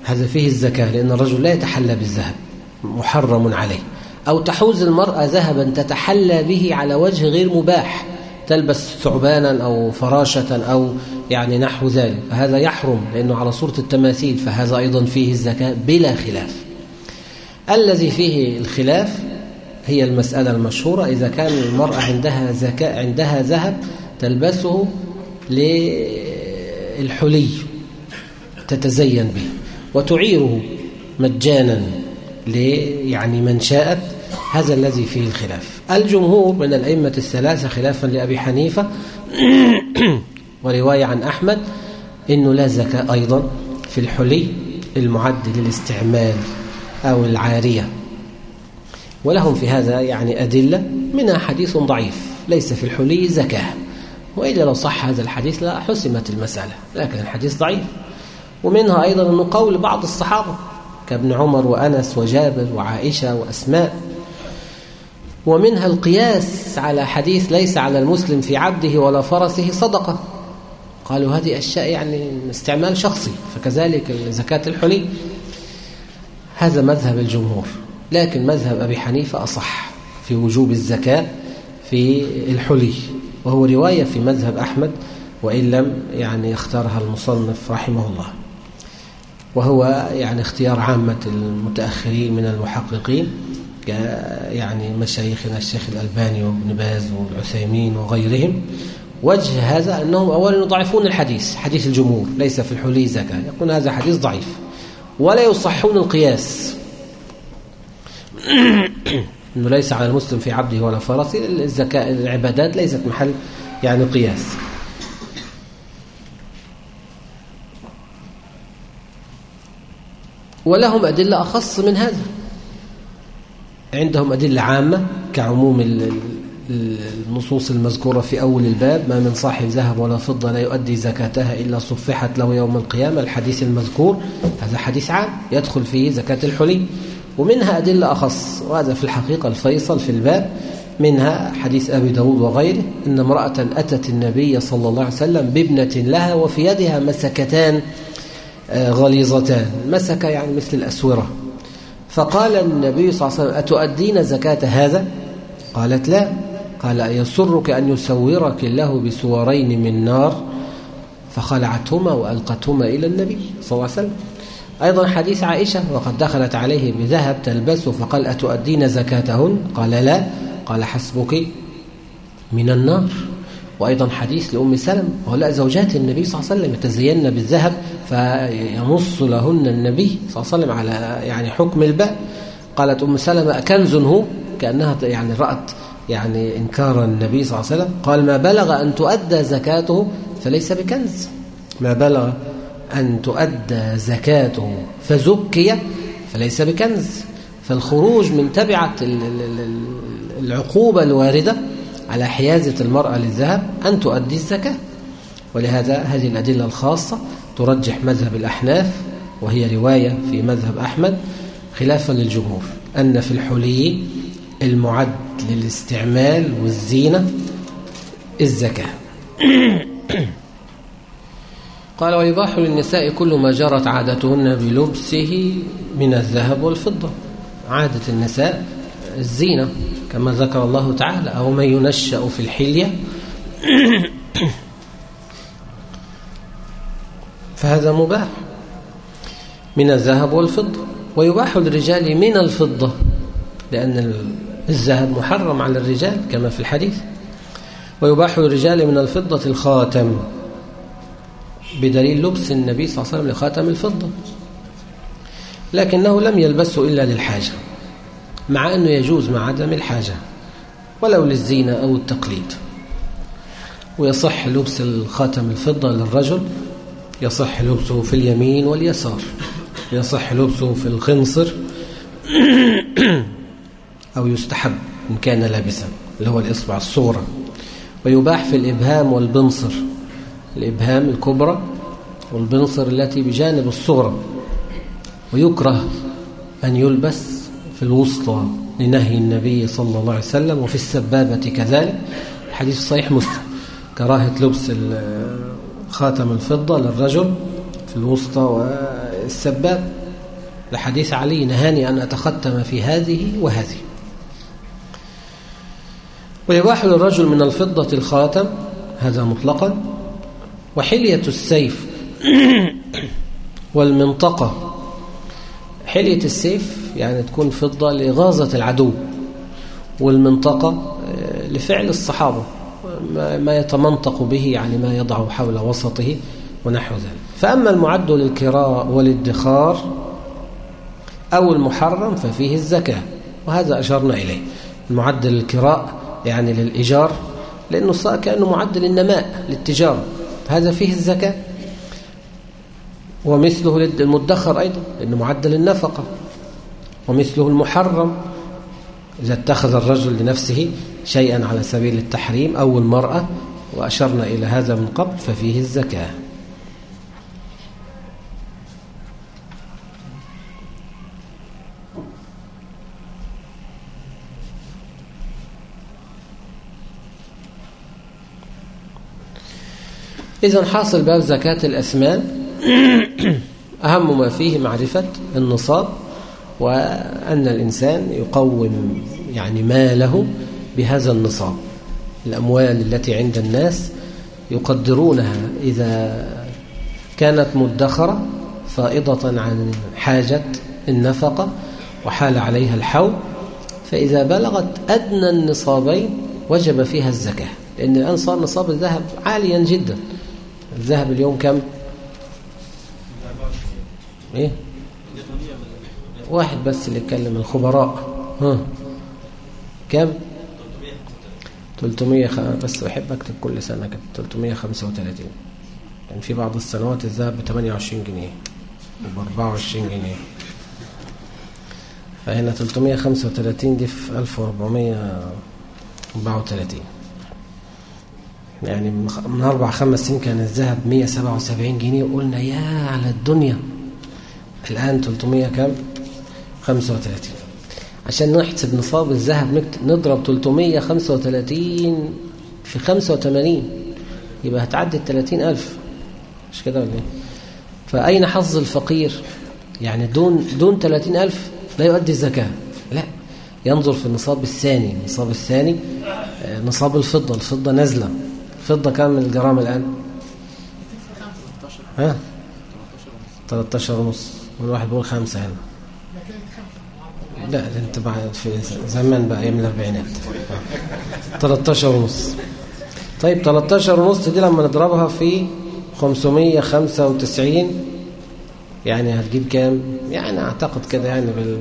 هذا فيه الزكاة لأن الرجل لا يتحلى بالذهب محرم عليه. أو تحوز المرأة ذهبا تتحلى به على وجه غير مباح تلبس ثعبانا أو فراشة أو يعني نحو ذلك. فهذا يحرم لأنه على صورة التماثيل فهذا أيضا فيه الزكاة بلا خلاف. الذي فيه الخلاف هي المسألة المشهورة إذا كان المرأة عندها زكاة عندها ذهب تلبسه للحلي تتزين به. وتعيره مجانا يعني من شاءت هذا الذي فيه الخلاف. الجمهور من الأئمة الثلاثة خلافا لأبي حنيفة ورواية عن أحمد إنه لا زكاة أيضا في الحلي المعد للاستعمال أو العارية. ولهم في هذا يعني أدلة منها حديث ضعيف ليس في الحلي زكاة. وإلا لو صح هذا الحديث لا حسمت المسألة لكن الحديث ضعيف. ومنها أيضا أنه قول بعض الصحابة كابن عمر وأنس وجابر وعائشة وأسماء. ومنها القياس على حديث ليس على المسلم في عبده ولا فرسه صدقة. قالوا هذه أشياء يعني استعمال شخصي فكذلك زكاة الحلي هذا مذهب الجمهور لكن مذهب أبي حنيفة أصح في وجوب الزكاة في الحلي. وهو رواية في مذهب أحمد وإن لم يعني يختارها المصنف رحمه الله. وهو يعني اختيار عامة المتأخرين من المحققين يعني مشايخنا الشيخ الألباني وابن باز والعثيمين وغيرهم. وجه هذا أنهم أولا يضعفون الحديث حديث الجمهور ليس في الحلي زكاة يقول هذا حديث ضعيف ولا يصحون القياس. أنه ليس على المسلم في عبده ولا فرسه الزكاة العبادات ليست محل يعني قياس. ولهم أدلة أخص من هذا. عندهم أدلة عامة كعموم النصوص المذكورة في أول الباب ما من صاحب ذهب ولا فضة لا يؤدي زكاتها إلا صفحت له يوم القيامة الحديث المذكور. هذا حديث عام يدخل فيه زكاة الحلي. ومنها أدلة أخص وهذا في الحقيقة الفيصل في الباب. منها حديث أبي داود وغيره إن امرأة أتت النبي صلى الله عليه وسلم بابنة لها وفي يدها مسكتان غليظتان. مسك يعني مثل الأسورة. فقال النبي صلى الله عليه وسلم أتؤدين زكاة هذا؟ قالت لا. قال يسرك أن يسورك الله بسورين من نار؟ فخلعتهما وألقتهما إلى النبي صلى الله عليه وسلم. أيضا حديث عائشة وقد دخلت عليه بذهب تلبسه فقال أتؤدين زكاتهن؟ قال لا. قال حسبك من النار. وأيضا حديث لأم سلم وهؤلاء زوجات النبي صلى الله عليه وسلم يتزين بالذهب فينص لهن النبي صلى الله عليه وسلم على يعني حكم الباء. قالت أم سلمة أكنز هو؟ كأنها يعني رأت يعني إنكار النبي صلى الله عليه وسلم. قال ما بلغ أن تؤدى زكاته فليس بكنز. ما بلغ أن تؤدى زكاته فزكي فليس بكنز. فالخروج من تبعة العقوبة الواردة على حيازة المرأة للذهب أن تؤدي الزكاة. ولهذا هذه الأدلة الخاصة ترجح مذهب الأحناف وهي رواية في مذهب أحمد خلافا للجمهور أن في الحلي المعد للاستعمال والزينة الزكاة. قال ويباح للنساء كل ما جرت عادتهن بلبسه من الذهب والفضة. عادة النساء الزينة. كما ذكر الله تعالى أو من ينشأ في الحلية. فهذا مباح من الذهب والفضة ويباح للرجال من الفضة لأن الذهب محرم على الرجال كما في الحديث. ويباح للرجال من الفضة الخاتم بدليل لبس النبي صلى الله عليه وسلم لخاتم الفضة. لكنه لم يلبسه إلا للحاجة. مع أنه يجوز مع عدم الحاجة ولو للزينة أو التقليد. ويصح لبس الخاتم الفضة للرجل يصح لبسه في اليمين واليسار يصح لبسه في الخنصر أو يستحب إن كان لابسا اللي هو الإصبع الصورة. ويباح في الإبهام والبنصر الإبهام الكبرى والبنصر التي بجانب الصغرى. ويكره أن يلبس الوسطى لنهي النبي صلى الله عليه وسلم وفي السبابة كذلك. حديث صحيح مسلم. كراهة لبس خاتم الفضة للرجل في الوسطى والسباب. لحديث علي نهاني أن أتختم في هذه وهذه. ويباح للرجل من الفضة الخاتم هذا مطلقا. وحلية السيف والمنطقة حلية السيف يعني تكون فضة لغازة العدو والمنطقة آه، لفعل الصحابة ما يتمنطق به يعني ما يضع حول وسطه ونحو ذلك. فأما المعد للكراء والادخار أو المحرم ففيه الزكاة وهذا أشرنا إليه. المعد للكراء يعني للإيجار لأنه كأنه معد للنماء للتجارة هذا فيه الزكاة. ومثله للمدخر أيضا لأنه معد للنفقة ومثله المحرم إذا اتخذ الرجل لنفسه شيئا على سبيل التحريم أو المرأة وأشرنا إلى هذا من قبل ففيه الزكاة. إذا حاصل باب زكاة الأثمان أهم ما فيه معرفة النصاب وأن الإنسان يقوم يعني ماله بهذا النصاب الأموال التي عند الناس يقدرونها إذا كانت مدخرة فائضة عن حاجة النفقة وحال عليها الحول فإذا بلغت أدنى النصابين وجب فيها الزكاة لأن الآن صار نصاب الذهب عاليا جدا الذهب اليوم كم؟ إيه؟ واحد بس اللي يتكلم الخبراء. ها. كم؟ 300 خ... بس بحب أكتب كل سنة كده. 335 يعني في بعض السنوات الذهب ب 28 جنيه. وب 24 جنيه. فهنا 335 دي في 1434 يعني من أربع خمس سنين كان الذهب 177 جنيه. وقلنا يا على الدنيا. الآن 300 كم؟ 35 عشان نحسب نصاب الذهب نضرب 335 في 85 يبقى هتعدي ال 30000 مش كده ولا إيه؟ فأين حظ الفقير؟ يعني دون دون 30000 لا يؤدي الزكاة. لا. ينظر في النصاب الثاني. النصاب الثاني آه، نصاب الفضة. الفضة نازلة. الفضة كام الجرام الآن؟ ها؟ 13 ونص. والواحد بيقول خمسة هنا لا ده انت بقى في زمان بقى أيام الأربعينات. 13 ونص. طيب 13 ونص دي لما نضربها في 595 يعني هتجيب كام؟ يعني أعتقد كده يعني بال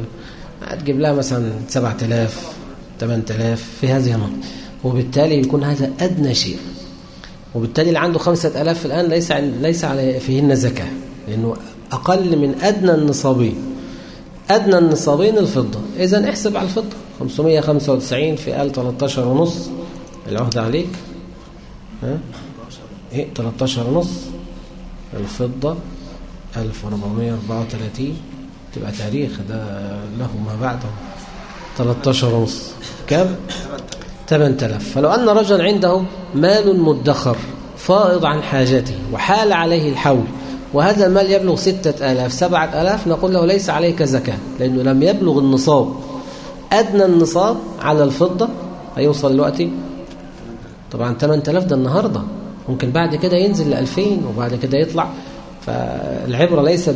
هتجيب لها مثلا 7000 8000 في هذه النقطة. وبالتالي يكون هذا أدنى شيء. وبالتالي اللي عنده 5000 الآن ليس ليس على فيهن زكاة لأنه أقل من أدنى النصابين. أدنى النصابين الفضة. إذا احسب على الفضة. 595 في آل 13 ونص. العهد عليك. ها؟ إيه 13 ونص. الفضة 1434 تبقى تاريخ ده له ما بعده. 13 ونص. كم؟ 8000 فلو أن رجلا عنده مال مدخر فائض عن حاجته وحال عليه الحول وهذا المال يبلغ ستة آلاف سبعة آلاف نقول له ليس عليك زكاة لأنه لم يبلغ النصاب. أدنى النصاب على الفضة هيوصل دلوقتي طبعا 8000 ده النهاردة. ممكن بعد كده ينزل ل 2000 وبعد كده يطلع. فالعبرة ليست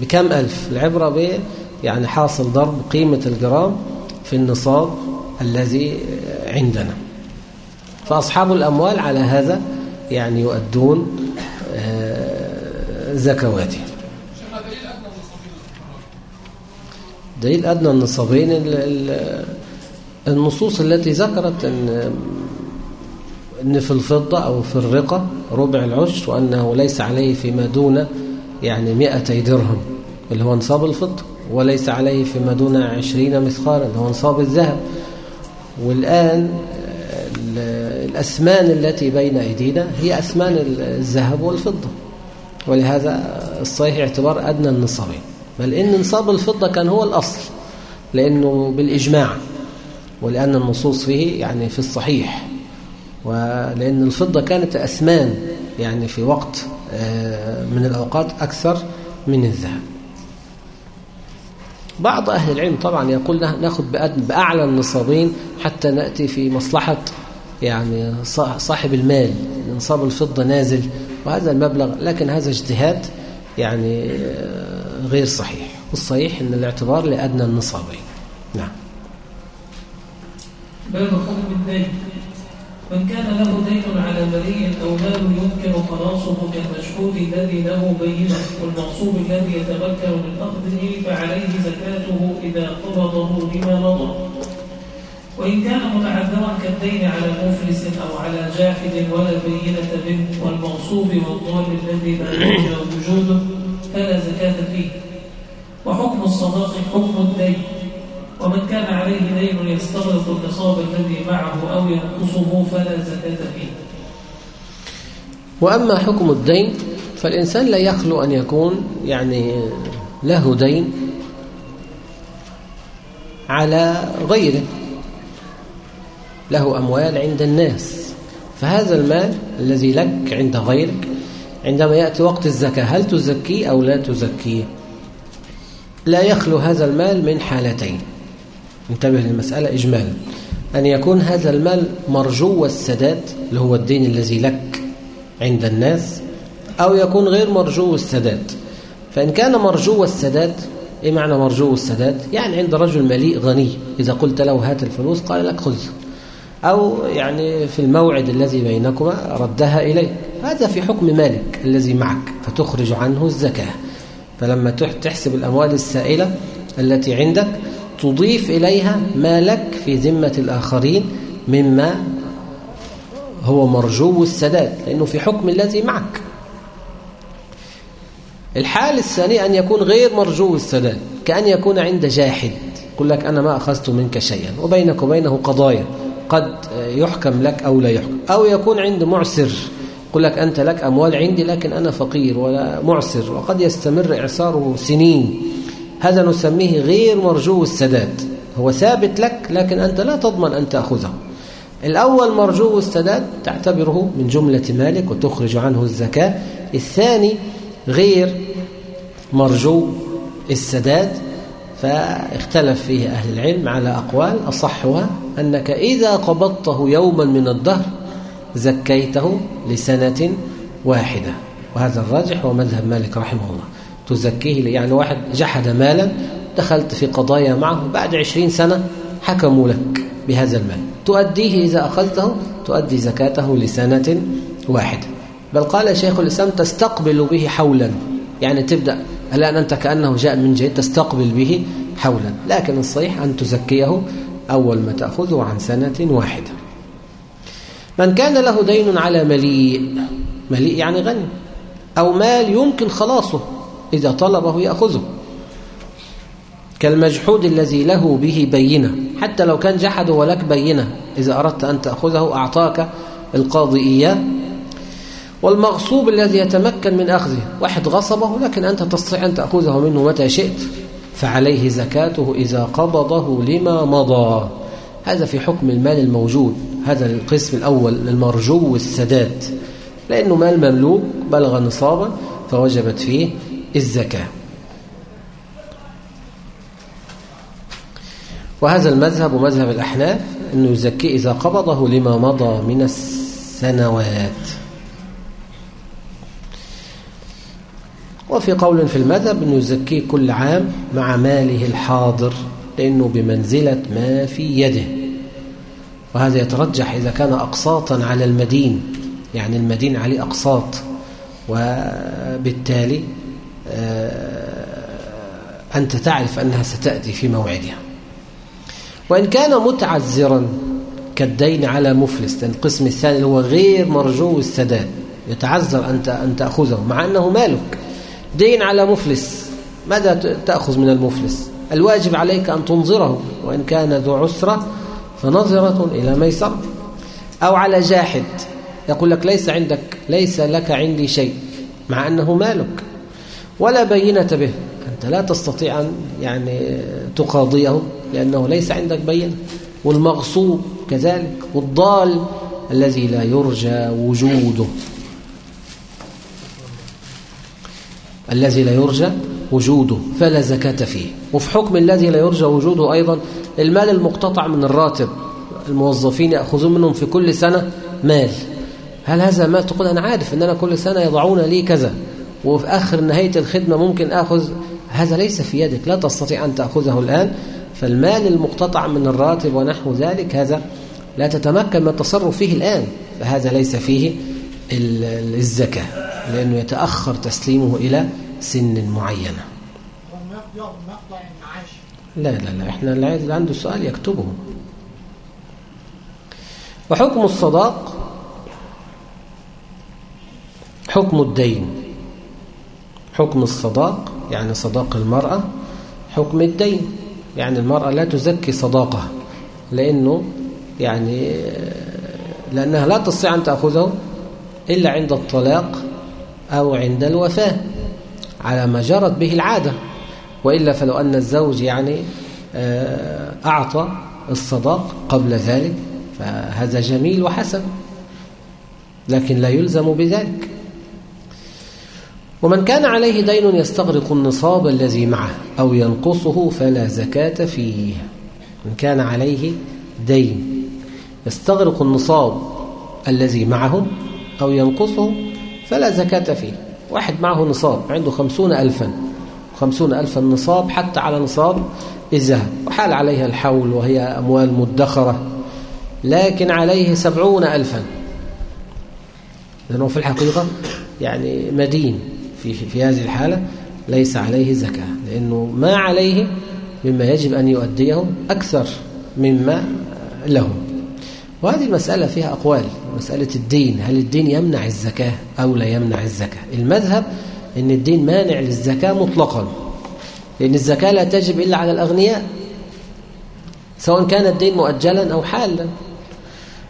بكم ألف؟ العبرة ب يعني حاصل ضرب قيمة الجرام في النصاب الذي عندنا. فأصحاب الأموال على هذا يعني يؤدون زكواتهم دليل أدنى النصابين النصوص التي ذكرت أن أن في الفضة أو في الرقة ربع العشر وأنه ليس عليه فيما دون يعني 200 درهم اللي هو نصاب الفضة وليس عليه فيما دون عشرين مثقالا اللي هو نصاب الذهب. والآن الأسمان التي بين أيدينا هي أسمان الذهب والفضة. ولهذا الصحيح اعتبار أدنى النصابين. بل إن نصاب الفضة كان هو الأصل لأنه بالإجماع ولأن النصوص فيه يعني في الصحيح ولأن الفضة كانت أسمان يعني في وقت من الأوقات أكثر من الذهب. بعض أهل العلم طبعا يقول نأخذ بأعلى النصابين حتى نأتي في مصلحة يعني صاحب المال. نصاب الفضة نازل وهذا المبلغ لكن هذا اجتهاد يعني غير صحيح. والصحيح أن الاعتبار لأدنى النصابين. نعم. باب حكم الدين من كان له دين على ولي أو مال يمكن خلاصه كالمشهود الذي له بينة والمغصوب الذي يتمكن من أخذه فعليه زكاته إذا قبضه بما مضى. وإن كان متعذرا كالدين على مفلس أو على جاحد ولا بينة منه والمغصوب والضال الذي لا يرجى وجوده فلا زكاة فيه. وحكم الصداق حكم الدين. ومن كان عليه دين يستغرق النصاب الذي معه أو ينقصه فلا زكاة فيه. وأما حكم الدين فالإنسان لا يخلو أن يكون يعني له دين على غيره. له أموال عند الناس. فهذا المال الذي لك عند غيرك عندما يأتي وقت الزكاة هل تزكيه أو لا تزكيه لا يخلو هذا المال من حالتين. انتبه للمسألة إجمالا. أن يكون هذا المال مرجو السداد اللي هو الدين الذي لك عند الناس أو يكون غير مرجو السداد فإن كان مرجو السداد إيه معنى مرجو السداد؟ يعني عند رجل مليء غني. إذا قلت له هات الفلوس قال لك خذ. أو يعني في الموعد الذي بينكما ردها إليك. هذا في حكم مالك الذي معك فتخرج عنه الزكاة. فلما تحسب الأموال السائلة التي عندك تضيف إليها ما لك في ذمة الآخرين مما هو مرجو السداد لأنه في حكم الذي معك. الحال الثاني أن يكون غير مرجو السداد كأن يكون عند جاحد يقول لك أنا ما أخذت منك شيئا وبينك وبينه قضايا. قد يحكم لك أو لا يحكم. أو يكون عند معسر يقول لك أنت لك أموال عندي لكن أنا فقير ولا معسر وقد يستمر إعصاره سنين. هذا نسميه غير مرجو السداد. هو ثابت لك لكن أنت لا تضمن أن تأخذه. الأول مرجو السداد تعتبره من جملة مالك وتخرج عنه الزكاة. الثاني غير مرجو السداد فاختلف فيه أهل العلم على أقوال أصحها أنك إذا قبضته يوما من الدهر زكيته لسنة واحدة. وهذا الراجح هو مذهب مالك رحمه الله. تزكيه يعني واحد جحد مالا دخلت في قضايا معه بعد عشرين سنة حكموا لك بهذا المال. تؤديه إذا أخذته تؤدي زكاته لسنة واحدة. بل قال شيخ الإسلام تستقبل به حولا. يعني تبدأ الآن أنت كأنه جاء من جهة تستقبل به حولا. لكن الصحيح أن تزكيه أول ما تأخذه عن سنة واحدة. من كان له دين على مليء مليء يعني غني أو مال يمكن خلاصه إذا طلبه يأخذه. كالمجحود الذي له به بينة حتى لو كان جحده ولك بينة إذا أردت أن تأخذه أعطاك القاضي إياه. والمغصوب الذي يتمكن من أخذه واحد غصبه لكن أنت تستطيع أن تأخذه منه متى شئت. فعليه زكاته إذا قبضه لما مضى. هذا في حكم المال الموجود هذا القسم الأول المرجو والسداد. لأنه مال مملوك بلغ نصابا فوجبت فيه الزكاة. وهذا المذهب ومذهب الأحناف أنه يزكي إذا قبضه لما مضى من السنوات. وفي قول في المذهب أنه يزكيه كل عام مع ماله الحاضر لأنه بمنزلة ما في يده. وهذا يترجح إذا كان أقساطا على المدين يعني المدين عليه أقساط. وبالتالي أنت تعرف أنها ستأتي في موعدها. وإن كان متعذرا كالدين على مفلس القسم الثاني هو غير مرجو السداد يتعذر أن تأخذه مع أنه مالك. دين على مفلس. ماذا تأخذ من المفلس؟ الواجب عليك أن تنظره وإن كان ذو عسرة فنظرة إلى ميسر أو على جاحد يقول لك ليس عندك ليس لك عندي شيء مع أنه مالك. ولا بينة به. أنت لا تستطيع أن يعني تقاضيه لأنه ليس عندك بينة. والمغصوب كذلك والضال الذي لا يرجى وجوده. الذي لا يرجى وجوده فلا زكاة فيه. وفي حكم الذي لا يرجى وجوده أيضا المال المقتطع من الراتب الموظفين يأخذون منهم في كل سنة مال. هل هذا مال تقول؟ أنا عارف أن أنا كل سنة يضعون لي كذا وفي آخر نهاية الخدمة ممكن أخذ. هذا ليس في يدك لا تستطيع أن تأخذه الآن. فالمال المقتطع من الراتب ونحو ذلك هذا لا تتمكن من التصرف فيه الآن. فهذا ليس فيه الزكاة. لأنه يتأخر تسليمه إلى سن معينة لا لا لا إحنا اللي عنده سؤال يكتبه. وحكم الصداق حكم الدين. حكم الصداق يعني صداق المرأة حكم الدين. يعني المرأة لا تزكي صداقها لأنه يعني لأنها لا تستطيع أن تأخذه إلا عند الطلاق أو عند الوفاة على ما جرت به العادة. وإلا فلو أن الزوج يعني أعطى الصداق قبل ذلك فهذا جميل وحسن لكن لا يلزم بذلك. ومن كان عليه دين يستغرق النصاب الذي معه أو ينقصه فلا زكاة فيه. من كان عليه دين يستغرق النصاب الذي معه أو ينقصه فلا زكاة فيه. واحد معه نصاب عنده خمسون ألفا. خمسون ألفا نصاب حتى على نصاب الذهب. وحال عليها الحول وهي أموال مدخرة. لكن عليه سبعون ألفا. لأنه في الحقيقة يعني مدين في, في هذه الحالة. ليس عليه زكاة. لأنه ما عليه مما يجب أن يؤديه أكثر مما له. وهذه المسألة فيها أقوال. مسألة الدين هل الدين يمنع الزكاة أو لا يمنع الزكاة؟ المذهب أن الدين مانع للزكاة مطلقا. لأن الزكاة لا تجب إلا على الأغنياء سواء كان الدين مؤجلا أو حالا.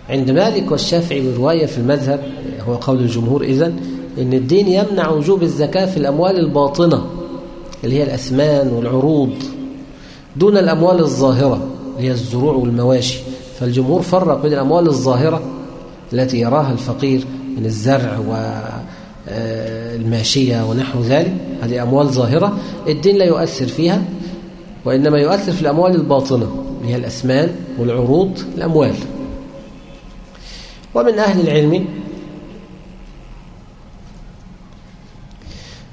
عند مالك والشافعي ورواية في المذهب هو قول الجمهور إذن أن الدين يمنع وجوب الزكاة في الأموال الباطنة اللي هي الأثمان والعروض دون الأموال الظاهرة اللي هي الزروع والمواشي. فالجمهور فرق بين الأموال الظاهرة التي يراها الفقير من الزرع والماشية ونحو ذلك. هذه أموال ظاهرة الدين لا يؤثر فيها وإنما يؤثر في الأموال الباطنة هي الأثمان والعروض الأموال. ومن أهل العلم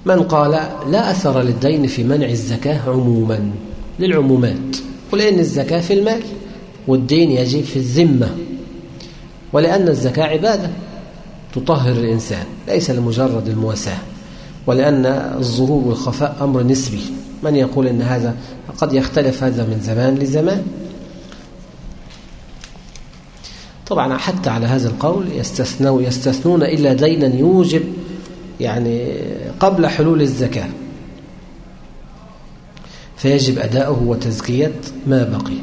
من قال لا أثر للدين في منع الزكاة عموما للعمومات. ولأن الزكاة في المال. والدين يجب في الذمة. ولأن الزكاة عبادة تطهر الإنسان ليس لمجرد المواساة. ولأن الظهور والخفاء أمر نسبي. من يقول أن هذا قد يختلف هذا من زمان لزمان؟ طبعا حتى على هذا القول يستثنون, يستثنون إلا دينا يوجب يعني قبل حلول الزكاة. فيجب أداؤه وتزكية ما بقي.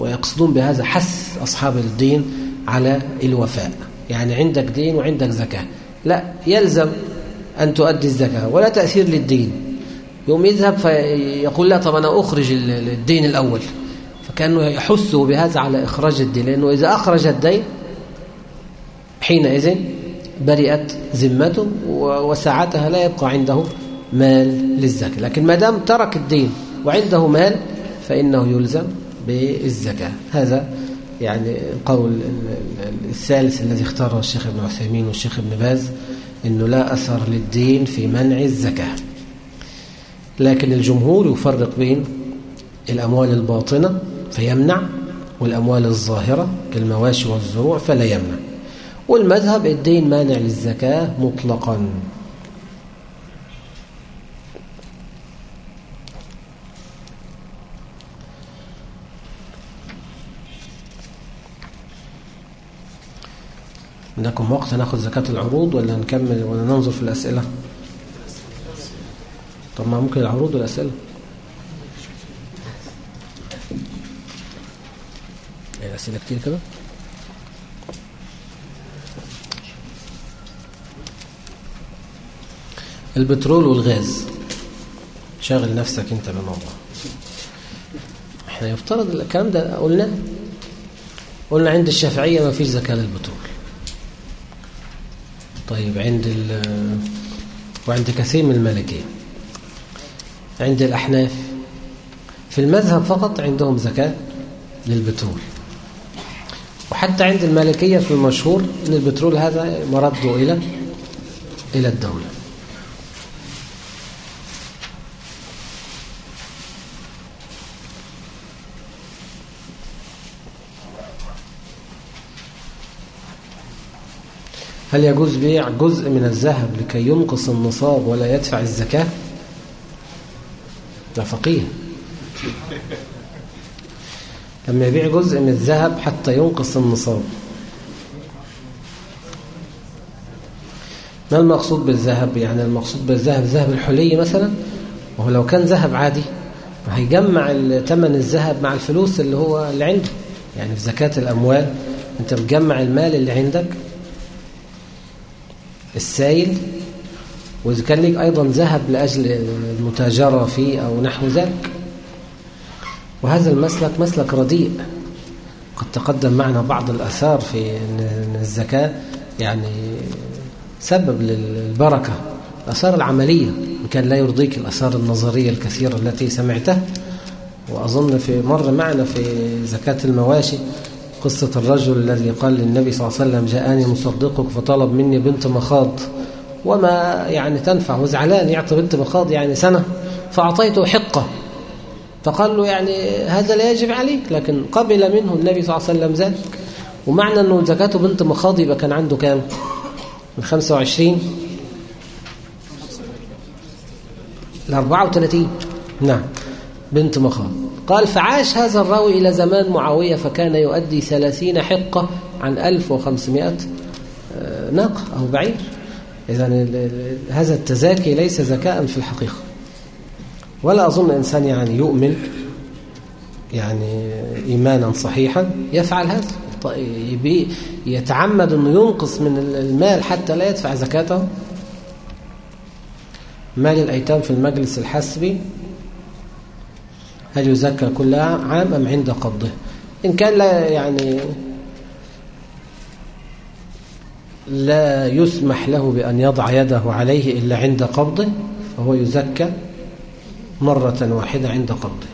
ويقصدون بهذا حث أصحاب الدين على الوفاء. يعني عندك دين وعندك زكاة. لا يلزم أن تؤدي الزكاة ولا تأثير للدين. يوم يذهب فيقول لا طب أنا أخرج الدين الأول. فكأنه يحثه بهذا على إخراج الدين لأنه إذا أخرج الدين حينئذ برئت ذمته وساعتها لا يبقى عنده مال للزكاة. لكن ما دام ترك الدين وعنده مال فإنه يلزم بالزكاة. هذا يعني القول الثالث الذي اختاره الشيخ ابن عثيمين والشيخ ابن باز إنه لا أثر للدين في منع الزكاة. لكن الجمهور يفرق بين الأموال الباطنة فيمنع والأموال الظاهرة كالمواشي والزروع فلا يمنع. والمذهب الدين مانع للزكاة مطلقا. عندكم وقت ناخذ زكاة العروض ولا نكمل ولا ننظر في الأسئلة؟ طب ما ممكن العروض والأسئلة. الأسئلة كتير كده؟ البترول والغاز. شاغل نفسك أنت بالموضوع إحنا يفترض الكلام ده قلنا؟ قلنا عند الشافعية ما فيش زكاة للبترول. طيب عند ال وعند كثير من المالكية عند الأحناف. في المذهب فقط عندهم زكاة للبترول. وحتى عند المالكية في المشهور أن البترول هذا مرده إلى إلى الدولة. هل يجوز بيع جزء من الذهب لكي ينقص النصاب ولا يدفع الزكاة؟ ده فقيه. لما يبيع جزء من الذهب حتى ينقص النصاب. ما المقصود بالذهب؟ يعني المقصود بالذهب ذهب الحلي مثلا؟ وهو لو كان ذهب عادي هيجمع ثمن الذهب مع الفلوس اللي هو اللي عنده. يعني في زكاة الأموال أنت بتجمع المال اللي عندك السائل وإذا كان لك أيضا ذهب لأجل المتاجرة فيه أو نحو ذلك. وهذا المسلك مسلك رديء. قد تقدم معنا بعض الأثار في أن الزكاة يعني سبب للبركة. الأثار العملية إن كان لا يرضيك الأثار النظرية الكثيرة التي سمعتها. وأظن في مر معنا في زكاة المواشي قصة الرجل الذي قال للنبي صلى الله عليه وسلم جاءني مصدقك فطلب مني بنت مخاض. وما يعني تنفع وزعلان يعطي بنت مخاض يعني سنة فأعطيته حقة. فقال له يعني هذا لا يجب عليك لكن قبل منه النبي صلى الله عليه وسلم ذلك. ومعنى أنه زكاته بنت مخاض يبقى كان عنده كام؟ من 25 ل 34 نعم بنت مخاض. قال فعاش هذا الراوي إلى زمان معاوية فكان يؤدي ثلاثين حقة عن ألف وخمسمائة ناقة أو بعير. إذا هذا التزاكي ليس زكاء في الحقيقة. ولا أظن إنسان يعني يؤمن يعني إيمانا صحيحا يفعل هذا. يتعمد أنه ينقص من المال حتى لا يدفع زكاته. مال الأيتام في المجلس الحسبي هل يزكى كل عام أم عند قبضه؟ إن كان لا يعني لا يسمح له بأن يضع يده عليه إلا عند قبضه فهو يزكى مرة واحدة عند قبضه.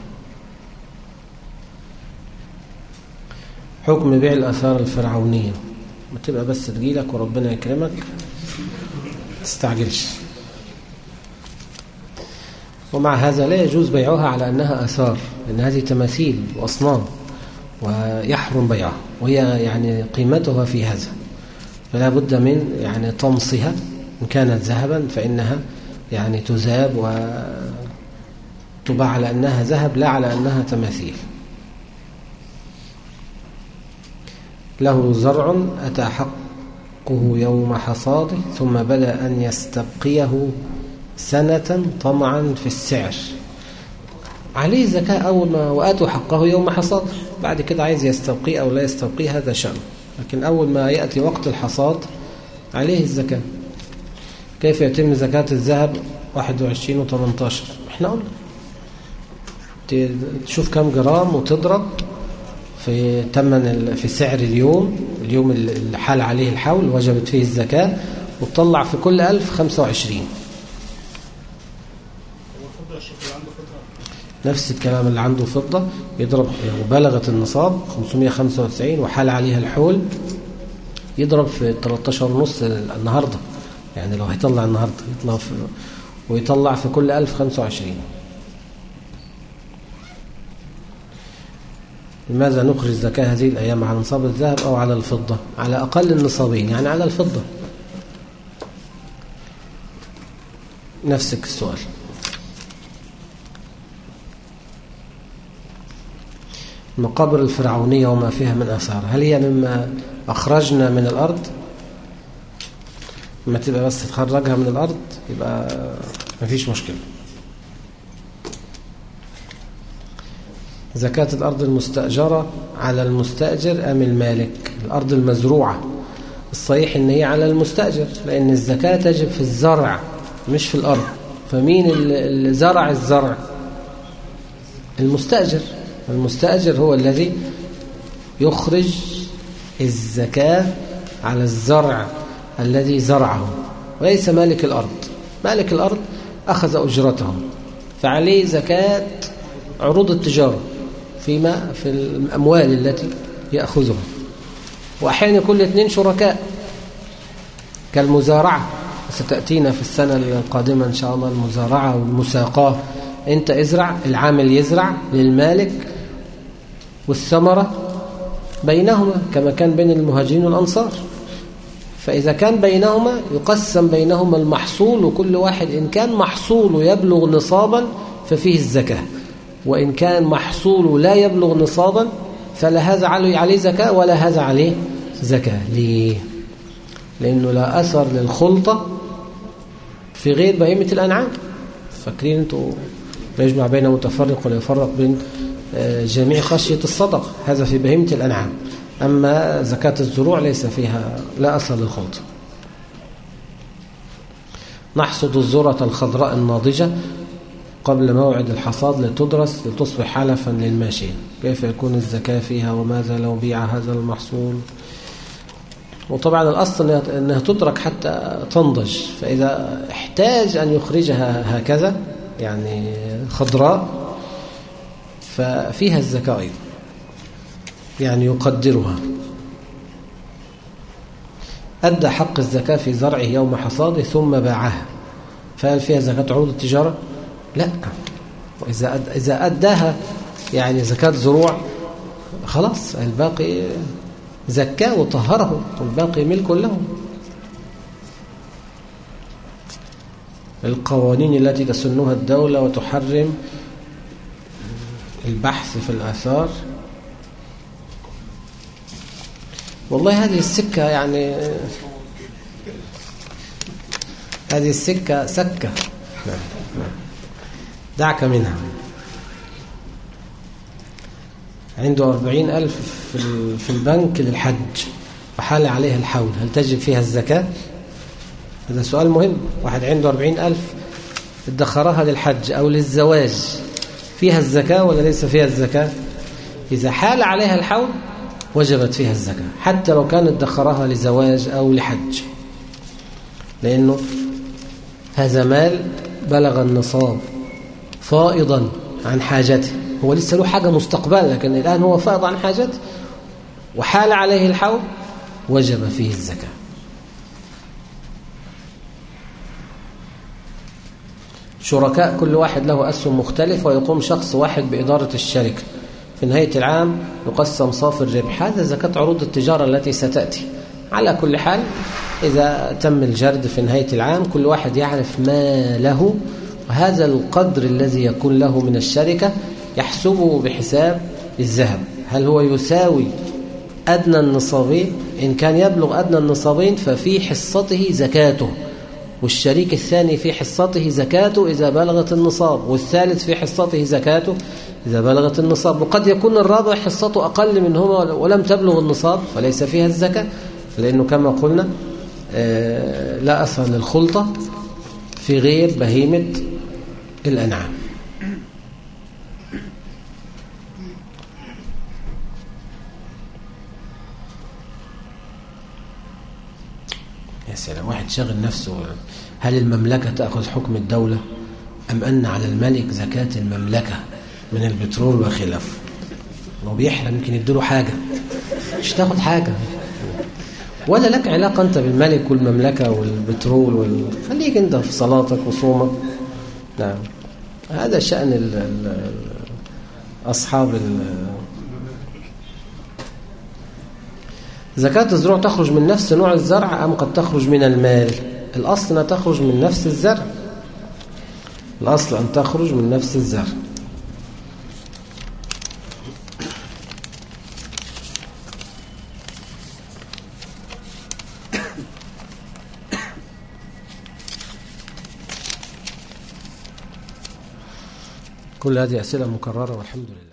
حكم بيع الآثار الفرعونية. ما تبقى بس تجيلك وربنا يكرمك. تستعجلش. ومع هذا لا يجوز بيعها على أنها أثار لأن هذه تماثيل وأصنام ويحرم بيعها وهي يعني قيمتها في هذا. فلا بد من يعني طمسها إن كانت ذهبا فإنها يعني تذاب وتباع على أنها ذهب لا على أنها تماثيل. له زرع أتى حقه يوم حصاده ثم بدأ أن يستبقيه سنة طمعا في السعر. عليه زكاة أول ما وآتوا حقه يوم حصاده بعد كده عايز يستبقيه أو لا يستبقيه هذا شأن. لكن أول ما يأتي وقت الحصاد عليه الزكاة. كيف يتم زكاة الذهب؟ 21 و 18 إحنا قلنا تشوف كم جرام وتضرب في تمن في سعر اليوم. اليوم اللي حال عليه الحول وجبت فيه الزكاة. وتطلع في كل ألف 25 نفس الكلام اللي عنده فضة يضرب وبلغت النصاب 595 وحال عليها الحول يضرب في 13 ونص النهاردة. يعني لو هيطلع النهاردة يطلع في ويطلع في كل 1000 25 لماذا نخرج زكاة هذه الأيام على نصاب الذهب أو على الفضة؟ على أقل النصابين يعني على الفضة. نفسك السؤال. المقابر الفرعونية وما فيها من أثار. هل هي مما أخرجنا من الأرض؟ ما تبقى بس تخرجها من الأرض يبقى ما فيش مشكلة. زكاة الأرض المستأجرة على المستأجر أم المالك؟ الأرض المزروعة. الصحيح إن هي على المستأجر لأن الزكاة تجب في الزرع مش في الأرض. فمين اللي زرع الزرع؟ المستأجر. المستأجر هو الذي يخرج الزكاة على الزرع الذي زرعه وليس مالك الأرض. مالك الأرض أخذ أجرته. فعليه زكاة عروض التجارة فيما في الأموال التي يأخذها. وأحيانا كل اثنين شركاء كالمزارعة. ستأتينا في السنة القادمة إن شاء الله المزارعة والمساقاة. أنت ازرع العامل يزرع للمالك والثمرة بينهما كما كان بين المهاجرين والأنصار. فإذا كان بينهما يقسم بينهما المحصول وكل واحد إن كان محصوله يبلغ نصابا ففيه الزكاة. وإن كان محصوله لا يبلغ نصابا فلا هذا عليه زكاة ولا هذا عليه زكاة. ليه؟ لأنه لا أثر للخلطة في غير بهيمة الأنعام. فاكرين أنتوا؟ يجمع بين متفرق ولا يفرق بين جميع خشية الصدق هذا في بهيمة الأنعام. أما زكاة الزروع ليس فيها لا أصل للخلط نحصد الذرة الخضراء الناضجة قبل موعد الحصاد لتدرس لتصبح حلفا للماشية كيف يكون الزكاة فيها وماذا لو بيع هذا المحصول؟ وطبعا الأصل أنها تترك حتى تنضج. فإذا احتاج أن يخرجها هكذا يعني خضراء ففيها الزكاة أيضا. يعني يقدرها. أدى حق الزكاة في زرعه يوم حصاده ثم باعها. فهل فيها زكاة عروض التجارة؟ لا. وإذا أد... إذا أداها يعني زكاة زروع خلاص الباقي زكاه وطهره والباقي ملك له. القوانين التي تسنها الدولة وتحرم البحث في الآثار. والله هذه السكة يعني هذه السكة سكة. دعك منها. عنده أربعين ألف في البنك للحج وحال عليها الحول. هل تجب فيها الزكاة؟ هذا سؤال مهم. واحد عنده أربعين ألف ادخرها للحج أو للزواج. فيها الزكاة ولا ليس فيها الزكاة؟ إذا حال عليها الحول وجبت فيها الزكاة حتى لو كانت ادخرها لزواج أو لحج. لأنه هذا مال بلغ النصاب فائضا عن حاجته. هو لسه له حاجة مستقبلا لكن الآن هو فائض عن حاجته وحال عليه الحول وجب فيه الزكاة. شركاء كل واحد له أسهم مختلف ويقوم شخص واحد بإدارة الشركة. في نهاية العام يقسم صافي الربح. هذا زكاة عروض التجارة التي ستأتي. على كل حال إذا تم الجرد في نهاية العام كل واحد يعرف ما له. وهذا القدر الذي يكون له من الشركة يحسبه بحساب الذهب. هل هو يساوي أدنى النصابين؟ إن كان يبلغ أدنى النصابين ففي حصته زكاته. والشريك الثاني في حصته زكاته إذا بلغت النصاب والثالث في حصته زكاته إذا بلغت النصاب. وقد يكون الرابع حصته أقل منهما ولم تبلغ النصاب فليس فيها الزكاة. لأنه كما قلنا لا أثر للخلطة في غير بهيمة الأنعام. يا سلام. واحد شاغل نفسه هل المملكة تأخذ حكم الدولة أم أن على الملك زكاة المملكة من البترول وخلافه لو بيحرم يمكن يديله حاجة. مش تاخد حاجة. ولا لك علاقة أنت بالملك والمملكة والبترول وال... خليك أنت في صلاتك وصومك. نعم. هذا شأن ال ال أصحاب ال زكاة الزروع تخرج من نفس نوع الزرع أم قد تخرج من المال؟ الأصل أن تخرج من نفس الزرع. الأصل أن تخرج من نفس الزرع. كل هذه أسئلة مكررة والحمد لله.